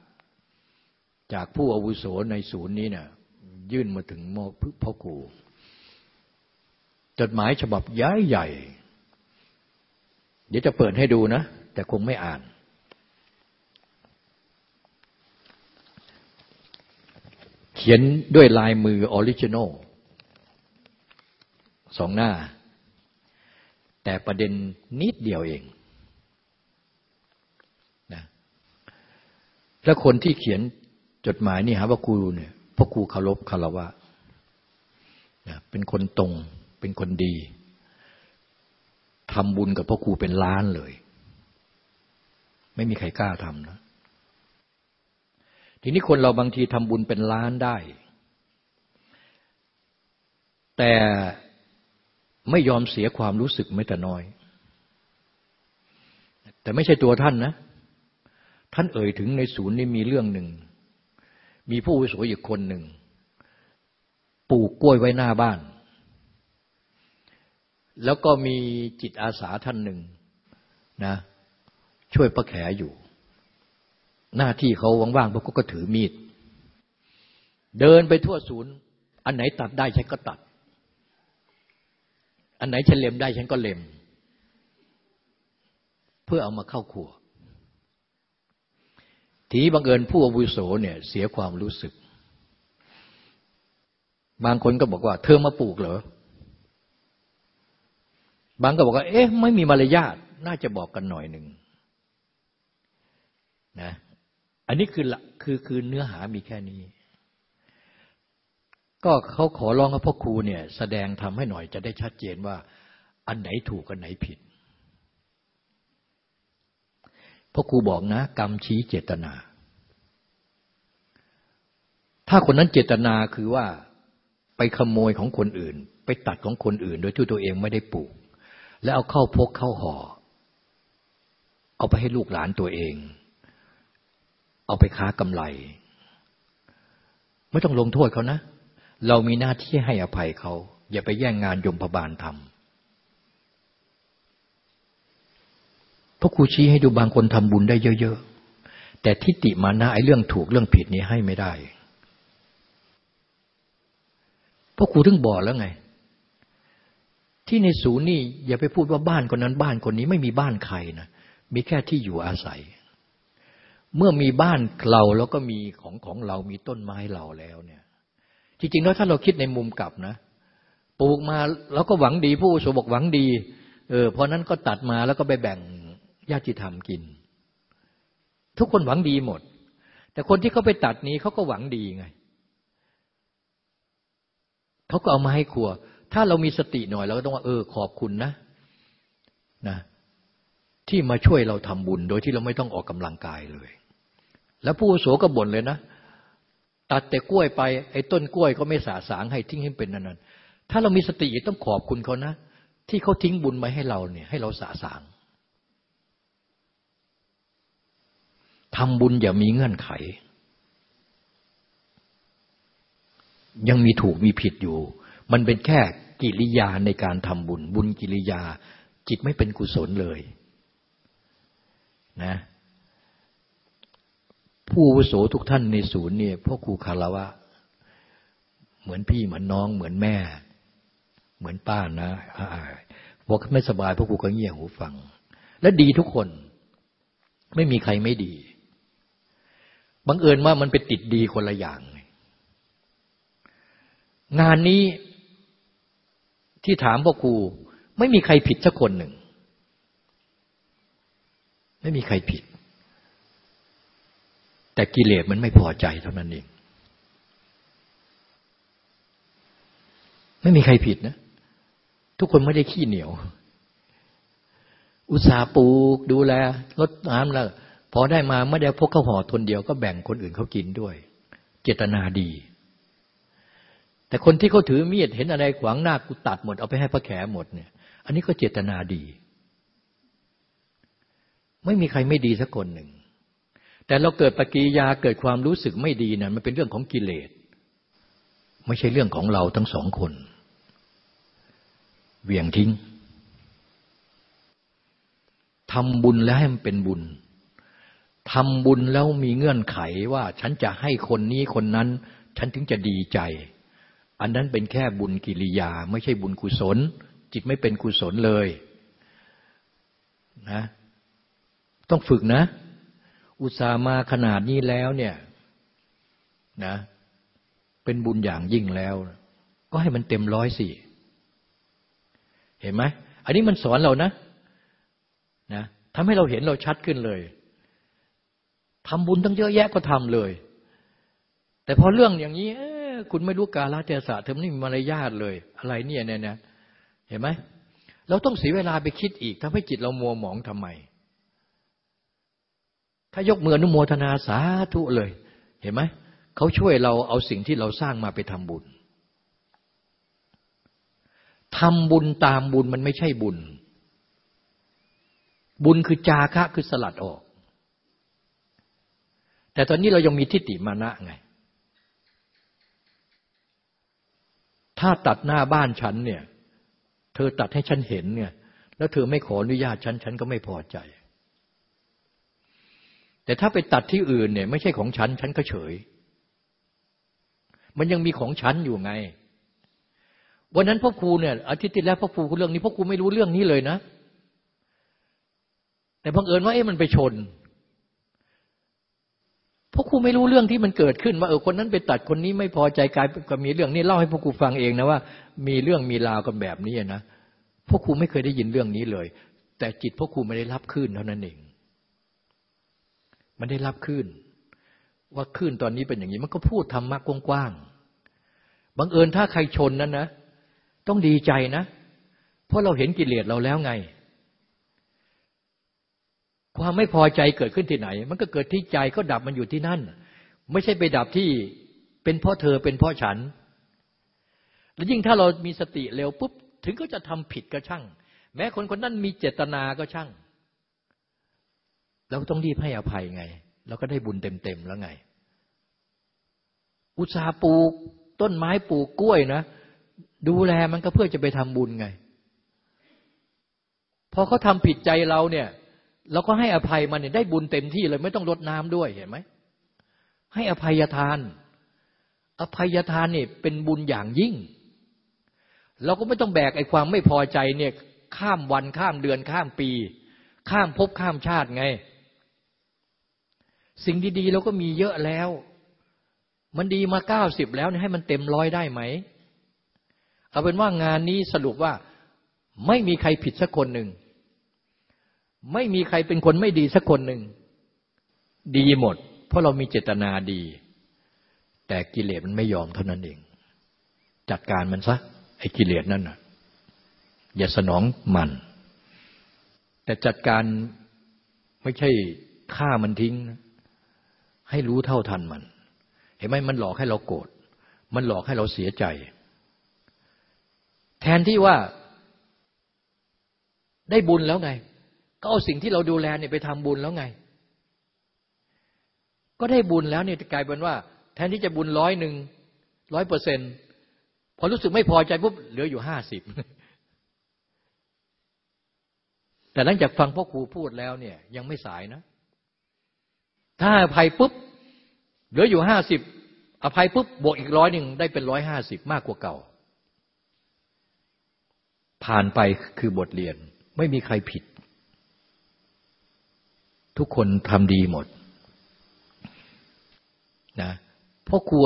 S2: จากผู้อาวุโสในศูนย์นี้เนี่ยยื่นมาถึงมอพ่อครูจดหมายฉบับย้ายใหญ่ เดี๋ยวจะเปิดให้ดูนะ แต่คงไม่อ่าน เขียนด้วยลายมือ original สองหน้า แต่ประเด็นนิดเดียวเองนะแล้วคนที่เขียนจดหมายนี่หาว่าครูเนี่ยพ่อครูเคารพคารวะเป็นคนตรง เป็นคนดีทำบุญกับพ่อครูเป็นล้านเลย ไม่มีใครกล้าทำนะ ทีนี้คนเราบางทีทำบุญเป็นล้านได้ แต่ ไม่ยอมเสียความรู้สึกไม่แต่น้อย แต่ไม่ใช่ตัวท่านนะ ท่านเอ่ยถึงในศูนย์นี่มีเรื่องหนึ่ง มีผู้วิสุอีกคนหนึ่ง ปลูกกล้วยไว้หน้าบ้าน แล้วก็มีจิตอาสาท่านหนึ่งนะ ช่วยประแขอยู่ หน้าที่เขาว่างๆพวกก็ถือมีด เดินไปทั่วศูนย์ อันไหนตัดได้ฉันก็ตัด อันไหนฉันเล็มได้ฉันก็เล็ม เพื่อเอามาเข้าครัว ทีบังเอิญผู้อาวุโสเนี่ยเสียความรู้สึก บางคนก็บอกว่า เธอมาปลูกเหรอ บางก็บอกว่า เอ๊ะ ไม่มีมารยาทน่าจะบอกกันหน่อยหนึ่งนะ อันนี้คือคือคือเนื้อหามีแค่นี้ ก็เขาขอร้องให้พ่อครูเนี่ย แสดงทำให้หน่อยจะได้ชัดเจนว่า อันไหนถูกอันไหนผิดพ่อครูบอกนะ กรรมชี้เจตนา ถ้าคนนั้นเจตนาคือว่าไปขโมยของคนอื่น ไปตัดของคนอื่น โดยที่ตัวเองไม่ได้ปลูก แล้วเอาเข้าพกเข้าห่อ เอาไปให้ลูกหลานตัวเอง เอาไปค้ากำไร ไม่ต้องลงโทษเขานะ เรามีหน้าที่ให้อภัยเขา อย่าไปแย่งงานยมพบาลทำพระครูชี้ให้ดูบางคนทำบุญได้เยอะๆ แต่ทิฏฐิมานะไอ้เรื่องถูกเรื่องผิดนี้ให้ไม่ได้พราะครูถึงบอกแล้วไง ที่ในศูนย์นี่อย่าไปพูดว่าบ้านคนนั้นบ้านคนนี้ไม่มีบ้านใครนะมีแค่ที่อยู่อาศัย เมื่อมีบ้านเราแล้วก็มีของของเรามีต้นไม้เราแล้วเนี่ย จริงๆแล้วถ้าเราคิดในมุมกลับนะปลูกมาแล้วก็หวังดีผู้สบอกหวังดี เออเพราะนั้นก็ตัดมาแล้วก็ไปแบ่งญาติธรรมกิน ทุกคนหวังดีหมด แต่คนที่เขาไปตัดนี้เขาก็หวังดีไงเขาก็เอามาให้ครัว ถ้าเรามีสติหน่อยเราก็ต้องว่าเออขอบคุณนะนะที่มาช่วยเราทำบุญโดยที่เราไม่ต้องออกกำลังกายเลย แล้วผู้โสก็บ่นเลยนะ ตัดแต่กล้วยไปไอ้ต้นกล้วยก็ไม่สาสางให้ทิ้งให้เป็นนั้นถ้าเรามีสติต้องขอบคุณเขานะ ที่เขาทิ้งบุญมาให้เราเนี่ยให้เราสาสางทำบุญอย่ามีเงื่อนไข ยังมีถูกมีผิดอยู่ มันเป็นแค่กิริยาในการทำบุญ บุญกิริยา จิตไม่เป็นกุศลเลย นะ ผู้วุโสทุกท่านในศูนย์เนี่ยพ่อครูคารวะ เหมือนพี่เหมือนน้อง เหมือนแม่ เหมือนป้านะบอกไม่สบายพ่อครูก็เงี่ยหูฟัง และดีทุกคน ไม่มีใครไม่ดีบังเอิญว่ามันไปติดดีคนละอย่าง งานนี้ที่ถามพ่อครู ไม่มีใครผิดสักคนหนึ่ง ไม่มีใครผิด แต่กิเลสมันไม่พอใจเท่านั้นเอง ไม่มีใครผิดนะ ทุกคนไม่ได้ขี้เหนียว อุตสาห์ปลูกดูแลลดน้ำแล้วพอได้มาไม่ได้พกข้าวห่อทนเดียวก็แบ่งคนอื่นเขากินด้วย เจตนาดี แต่คนที่เขาถือมีดเห็นอะไรขวางหน้ากูตัดหมด เอาไปให้พระแขหมดเนี่ย อันนี้ก็เจตนาดี ไม่มีใครไม่ดีสักคนหนึ่ง แต่เราเกิดปกิยาเกิดความรู้สึกไม่ดีนั้นมันเป็นเรื่องของกิเลส ไม่ใช่เรื่องของเราทั้งสองคนเวียงทิ้งทำบุญแล้วให้มันเป็นบุญทำบุญแล้วมีเงื่อนไขว่าฉันจะให้คนนี้คนนั้น ฉันถึงจะดีใจ อันนั้นเป็นแค่บุญกิริยา ไม่ใช่บุญกุศล จิตไม่เป็นกุศลเลยนะต้องฝึกนะ อุตส่าห์มาขนาดนี้แล้วเนี่ยนะ เป็นบุญอย่างยิ่งแล้ว ก็ให้มันเต็มร้อยสี่เห็นไหมอันนี้มันสอนเรานะนะทำให้เราเห็นเราชัดขึ้นเลยทำบุญตั้งเยอะแยะก็ทำเลย แต่พอเรื่องอย่างนี้คุณไม่รู้กาลเทศะเธอไม่มีมารยาทเลย อะไรเนี่ยเนี่ยเห็นไหมเราต้องเสียเวลาไปคิดอีกทำให้จิตเรามัวหมองทำไม ถ้ายกมืออนุโมทนาสาธุเลย เห็นไหมเขาช่วยเราเอาสิ่งที่เราสร้างมาไปทำบุญทำบุญตามบุญมันไม่ใช่บุญ บุญคือจาคะคือสลัดออก แต่ตอนนี้เรายังมีทิฏฐิมานะไง ถ้าตัดหน้าบ้านฉันเนี่ย เธอตัดให้ฉันเห็นเนี่ย แล้วเธอไม่ขออนุญาตฉัน ฉันก็ไม่พอใจ แต่ถ้าไปตัดที่อื่นเนี่ย ไม่ใช่ของฉัน ฉันก็เฉย มันยังมีของฉันอยู่ไง วันนั้นพ่อครูเนี่ยอาทิตย์ที่แล้วพ่อครูเรื่องนี้พ่อครูไม่รู้เรื่องนี้เลยนะ แต่บังเอิญว่าเอ๊ะมันไปชนพ่อครูไม่รู้เรื่องที่มันเกิดขึ้น ว่าเออคนนั้นไปตัดคนนี้ไม่พอใจกลายก็มีเรื่องนี้เล่าให้พ่อครูฟังเองนะว่า มีเรื่องมีราวกันแบบนี้นะพ่อครูไม่เคยได้ยินเรื่องนี้เลย แต่จิตพ่อครูไม่ได้รับขึ้นเท่านั้นเอง มันได้รับขึ้นว่าขึ้นตอนนี้เป็นอย่างนี้ มันก็พูดธรรมะกว้างๆบังเอิญถ้าใครชนนั้นนะ ต้องดีใจนะ เพราะเราเห็นกิเลสเราแล้วไง ความไม่พอใจเกิดขึ้นที่ไหน มันก็เกิดที่ใจก็ดับมันอยู่ที่นั่น ไม่ใช่ไปดับที่เป็นเพราะเธอเป็นเพราะฉัน แล้วยิ่งถ้าเรามีสติเร็วปุ๊บถึงก็จะทำผิดก็ช่าง แม้คนคนนั้นมีเจตนาก็ช่าง เราก็ต้องรีบให้อภัยไง เราก็ได้บุญเต็มๆแล้วไง อุตสาปลูกต้นไม้ปลูกกล้วยนะ ดูแลมันก็เพื่อจะไปทำบุญไง พอเขาทำผิดใจเราเนี่ย เราก็ให้อภัยมันเนี่ยได้บุญเต็มที่เลย ไม่ต้องลดน้ำด้วยเห็นไหม ให้อภัยทาน อภัยทานเนี่ยเป็นบุญอย่างยิ่ง เราก็ไม่ต้องแบกไอ้ความไม่พอใจเนี่ยข้ามวันข้ามเดือนข้ามปี ข้ามภพข้ามชาติไง สิ่งดีๆเราก็มีเยอะแล้ว มันดีมาเก้าสิบแล้วให้มันเต็มร้อยได้ไหม เอาเป็นว่างานนี้สรุปว่าไม่มีใครผิดสักคนหนึ่ง ไม่มีใครเป็นคนไม่ดีสักคนหนึ่ง ดีหมด เพราะเรามีเจตนาดี แต่กิเลสมันไม่ยอมเท่านั้นเอง จัดการมันซะไอ้กิเลสนั่นน่ะ อย่าสนองมัน แต่จัดการไม่ใช่ฆ่ามันทิ้ง ให้รู้เท่าทันมัน เห็นไหมมันหลอกให้เราโกรธมันหลอกให้เราเสียใจ แทนที่ว่าได้บุญแล้วไง ก็เอาสิ่งที่เราดูแลเนี่ยไปทำบุญแล้วไง ก็ได้บุญแล้วเนี่ยกลายเป็นว่า แทนที่จะบุญร้อยหนึ่งร้อยเปอร์เซ็นพอรู้สึกไม่พอใจปุ๊บเหลืออยู่ห้าสิบแต่หลังจากฟังพ่อครูพูดแล้วเนี่ยยังไม่สายนะ ถ้าอภัยปุ๊บเหลืออยู่ห้าสิบอภัยปุ๊บบวกอีกร้อยหนึ่งได้เป็นร้อยห้าสิบมากกว่าเก่า ผ่านไปคือบทเรียนไม่มีใครผิด ทุกคนทำดีหมดนะพ่อครู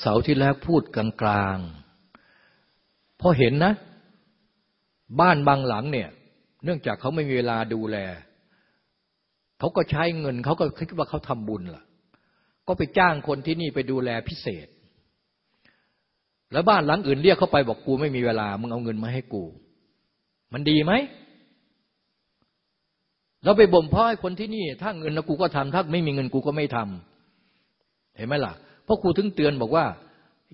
S2: เสาที่แล้วพูดกลางๆพอเห็นนะ บ้านบางหลังเนี่ย เนื่องจากเขาไม่มีเวลาดูแล เขาก็ใช้เงิน เขาก็คิดว่าเขาทำบุญล่ะ ก็ไปจ้างคนที่นี่ไปดูแลพิเศษ แล้วบ้านหลังอื่นเรียกเขาไปบอกกูไม่มีเวลา มึงเอาเงินมาให้กู มันดีไหมเราไปบ่มพ่อให้คนที่นี่ ถ้าเงินนะกูก็ทำถ้าไม่มีเงินกูก็ไม่ทำเห็นไหมล่ะเพราะครูถึงเตือนบอกว่า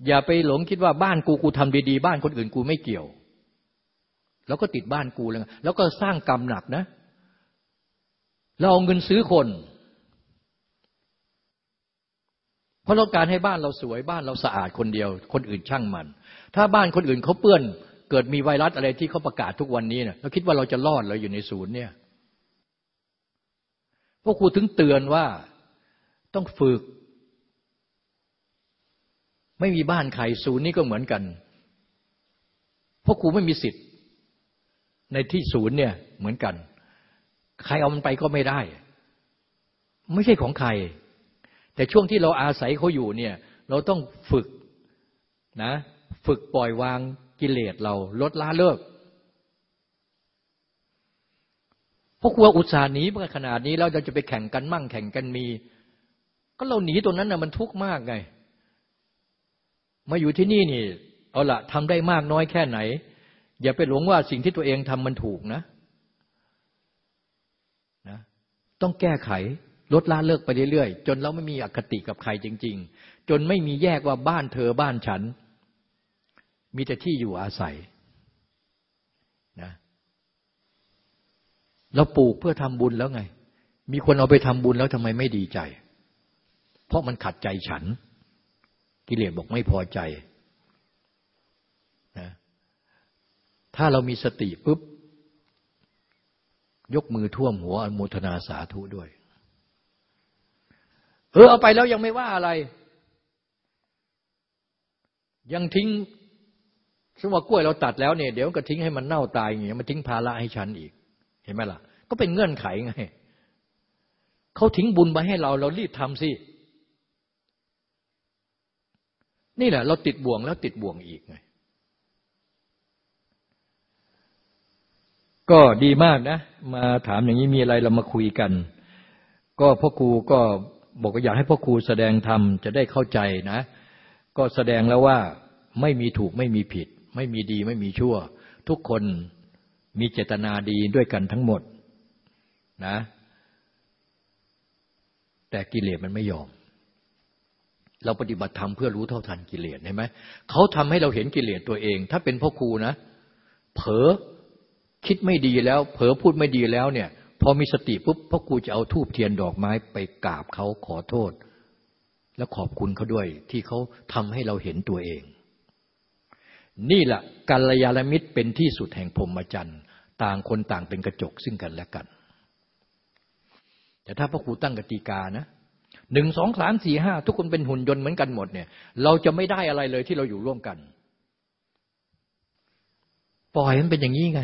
S2: อย่าไปหลงคิดว่าบ้านกูกูทำดีๆ บ้านคนอื่นกูไม่เกี่ยว แล้วก็ติดบ้านกูแล้วแล้วก็สร้างกรรมหนักนะเเราเอาเงินซื้อคน เพราะเราการให้บ้านเราสวยบ้านเราสะอาดคนเดียว คนอื่นช่างมัน ถ้าบ้านคนอื่นเขาเปื้อน เกิดมีไวรัสอะไรที่เขาประกาศทุกวันนี้เนี่ยเราคิดว่าเราจะรอดเราอยู่ในศูนย์เนี่ยพวกครูถึงเตือนว่าต้องฝึก ไม่มีบ้านใครศูนย์นี้ก็เหมือนกันพวกครูไม่มีสิทธิ์ ในที่ศูนย์เนี่ยเหมือนกัน ใครเอามันไปก็ไม่ได้ ไม่ใช่ของใคร แต่ช่วงที่เราอาศัยเขาอยู่เนี่ย เราต้องฝึกนะ ฝึกปล่อยวางกิเลสเราลดละเลิกเพราะกลัวอุตส่าห์หนีมาขนาดนี้แล้วเราจะไปแข่งกันมั่งแข่งกันมี ก็เราหนีตัวนั้นนะมันทุกข์มากไง มาอยู่ที่นี่นี่ เอาละทำได้มากน้อยแค่ไหน อย่าไปหลงว่าสิ่งที่ตัวเองทำมันถูกนะนะ ต้องแก้ไขลดละเลิกไปเรื่อยๆ จนเราไม่มีอคติกับใครจริง ๆ จนไม่มีแยกว่าบ้านเธอบ้านฉัน มีแต่ที่อยู่อาศัยนะเราปลูกเพื่อทำบุญแล้วไง มีคนเอาไปทำบุญแล้วทำไมไม่ดีใจ เพราะมันขัดใจฉัน กิเลสบอกไม่พอใจนะถ้าเรามีสติปุ๊บ ยกมือท่วมหัวอนุโมทนาสาธุด้วย เออเอาไปแล้วยังไม่ว่าอะไร ยังทิ้งสมมติว่ากล้วยเราตัดแล้วเนี่ยเดี๋ยวก็ทิ้งให้มันเน่าตายอย่างเงี้ยมันทิ้งภาระให้ฉันอีก เห็นไหมล่ะ ก็เป็นเงื่อนไขไงเขาทิ้งบุญไปให้เราเรารีบทำสิ นี่แหละ เราติดบ่วงแล้วติดบ่วงอีกไง ก็ดีมากนะ มาถามอย่างนี้มีอะไรเรามาคุยกัน ก็พ่อครูก็บอกว่าอยากให้พ่อครูแสดงธรรมจะได้เข้าใจนะ ก็แสดงแล้วว่าไม่มีถูกไม่มีผิด ไม่มีดีไม่มีชั่ว ทุกคนมีเจตนาดีด้วยกันทั้งหมดนะ แต่กิเลสมันไม่ยอม เราปฏิบัติธรรมเพื่อรู้เท่าทันกิเลสเห็นไหมเขาทำให้เราเห็นกิเลสตัวเอง ถ้าเป็นพ่อครูนะ เผลอ คิดไม่ดีแล้ว เผลอพูดไม่ดีแล้วเนี่ย พอมีสติปุ๊บพ่อครูจะเอาทูบเทียนดอกไม้ไปกราบเขาขอโทษ และขอบคุณเขาด้วยที่เขาทำให้เราเห็นตัวเอง นี่แหละกัลยาณมิตรเป็นที่สุดแห่งพรมจรรย์ต่างคนต่างเป็นกระจกซึ่งกันและกัน แต่ถ้าพ่อครูตั้งกติกานะหนึ่งสองสามสี่ห้าทุกคนเป็นหุ่นยนต์เหมือนกันหมดเนี่ย เราจะไม่ได้อะไรเลยที่เราอยู่ร่วมกัน ปล่อยมันเป็นอย่างนี้ไง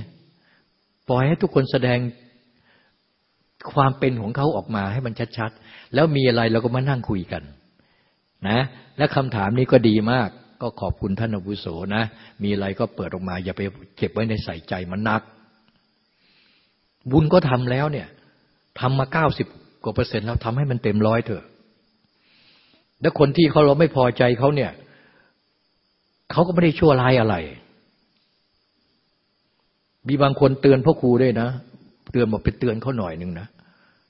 S2: ปล่อยให้ทุกคนแสดงความเป็นของเขาออกมาให้มันชัดๆ แล้วมีอะไรเราก็มานั่งคุยกันนะ และคำถามนี้ก็ดีมาก ก็ขอบคุณท่านอบุโสนะ มีอะไรก็เปิดออกมา อย่าไปเก็บไว้ในใส่ใจมันนัก บุญก็ทำแล้วเนี่ยทำมาเก้าสิบกว่าเปอร์เซ็นต์แล้วทำให้มันเต็มร้อยเถอะ แล้วคนที่เขาเราไม่พอใจเขาเนี่ย เขาก็ไม่ได้ชั่วร้ายอะไร มีบางคนเตือนพ่อครูด้วยนะ เตือนบอกไปเตือนเขาหน่อยหนึ่งนะ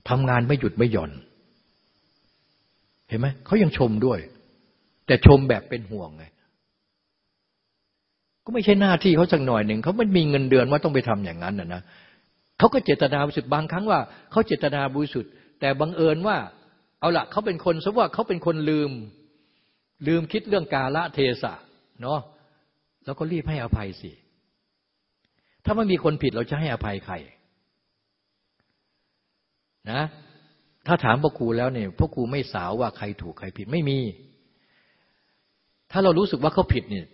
S2: ทำงานไม่หยุดไม่หย่อน เห็นไหมเขายังชมด้วย แต่ชมแบบเป็นห่วงไงก็ไม่ใช่หน้าที่เขาสักหน่อยหนึ่งเขาไม่มีเงินเดือนว่าต้องไปทำอย่างนั้นนะนะเขาก็เจตนาบริสุทธิ์บางครั้งว่าเขาเจตนาบริสุทธิ์แต่บังเอิญว่า เอาละเขาเป็นคนสมว่าเขาเป็นคนลืม ลืมคิดเรื่องกาละเทศะเนาะแล้วก็รีบให้อภัยสิ ถ้าไม่มีคนผิดเราจะให้อภัยใครนะ ถ้าถามพ่อครูแล้วเนี่ยพ่อครูไม่สาวว่าใครถูกใครผิดไม่มี ถ้าเรารู้สึกว่าเขาผิดเนี่ย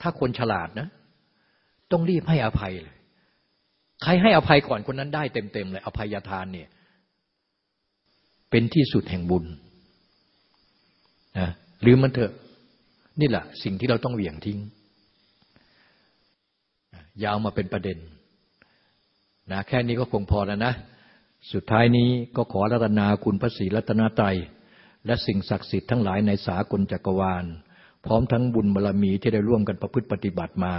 S2: ถ้าคนฉลาดนะ ต้องรีบให้อภัยเลย ใครให้อภัยก่อนคนนั้นได้เต็มๆเลย อภัยทานเนี่ย เป็นที่สุดแห่งบุญนะลืมมันเถอะ นี่แหละสิ่งที่เราต้องเหวี่ยงทิ้ง ยาวมาเป็นประเด็นนะแค่นี้ก็คงพอแล้วนะ สุดท้ายนี้ก็ขอรัตนาคุณพระศรีรัตนตรัยและสิ่งศักดิ์สิทธิ์ทั้งหลายในสากลจักรวาล พร้อมทั้งบุญบารรมีที่ได้ร่วมกันประพฤติปฏิบัติมา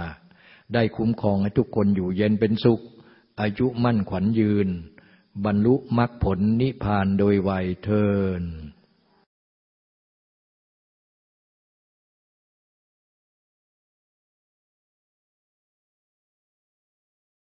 S2: ได้คุ้มครองให้ทุกคนอยู่เย็นเป็นสุข อายุมั่นขวัญยืน บรรลุมรรคผลนิพพานโดยไวยเทิน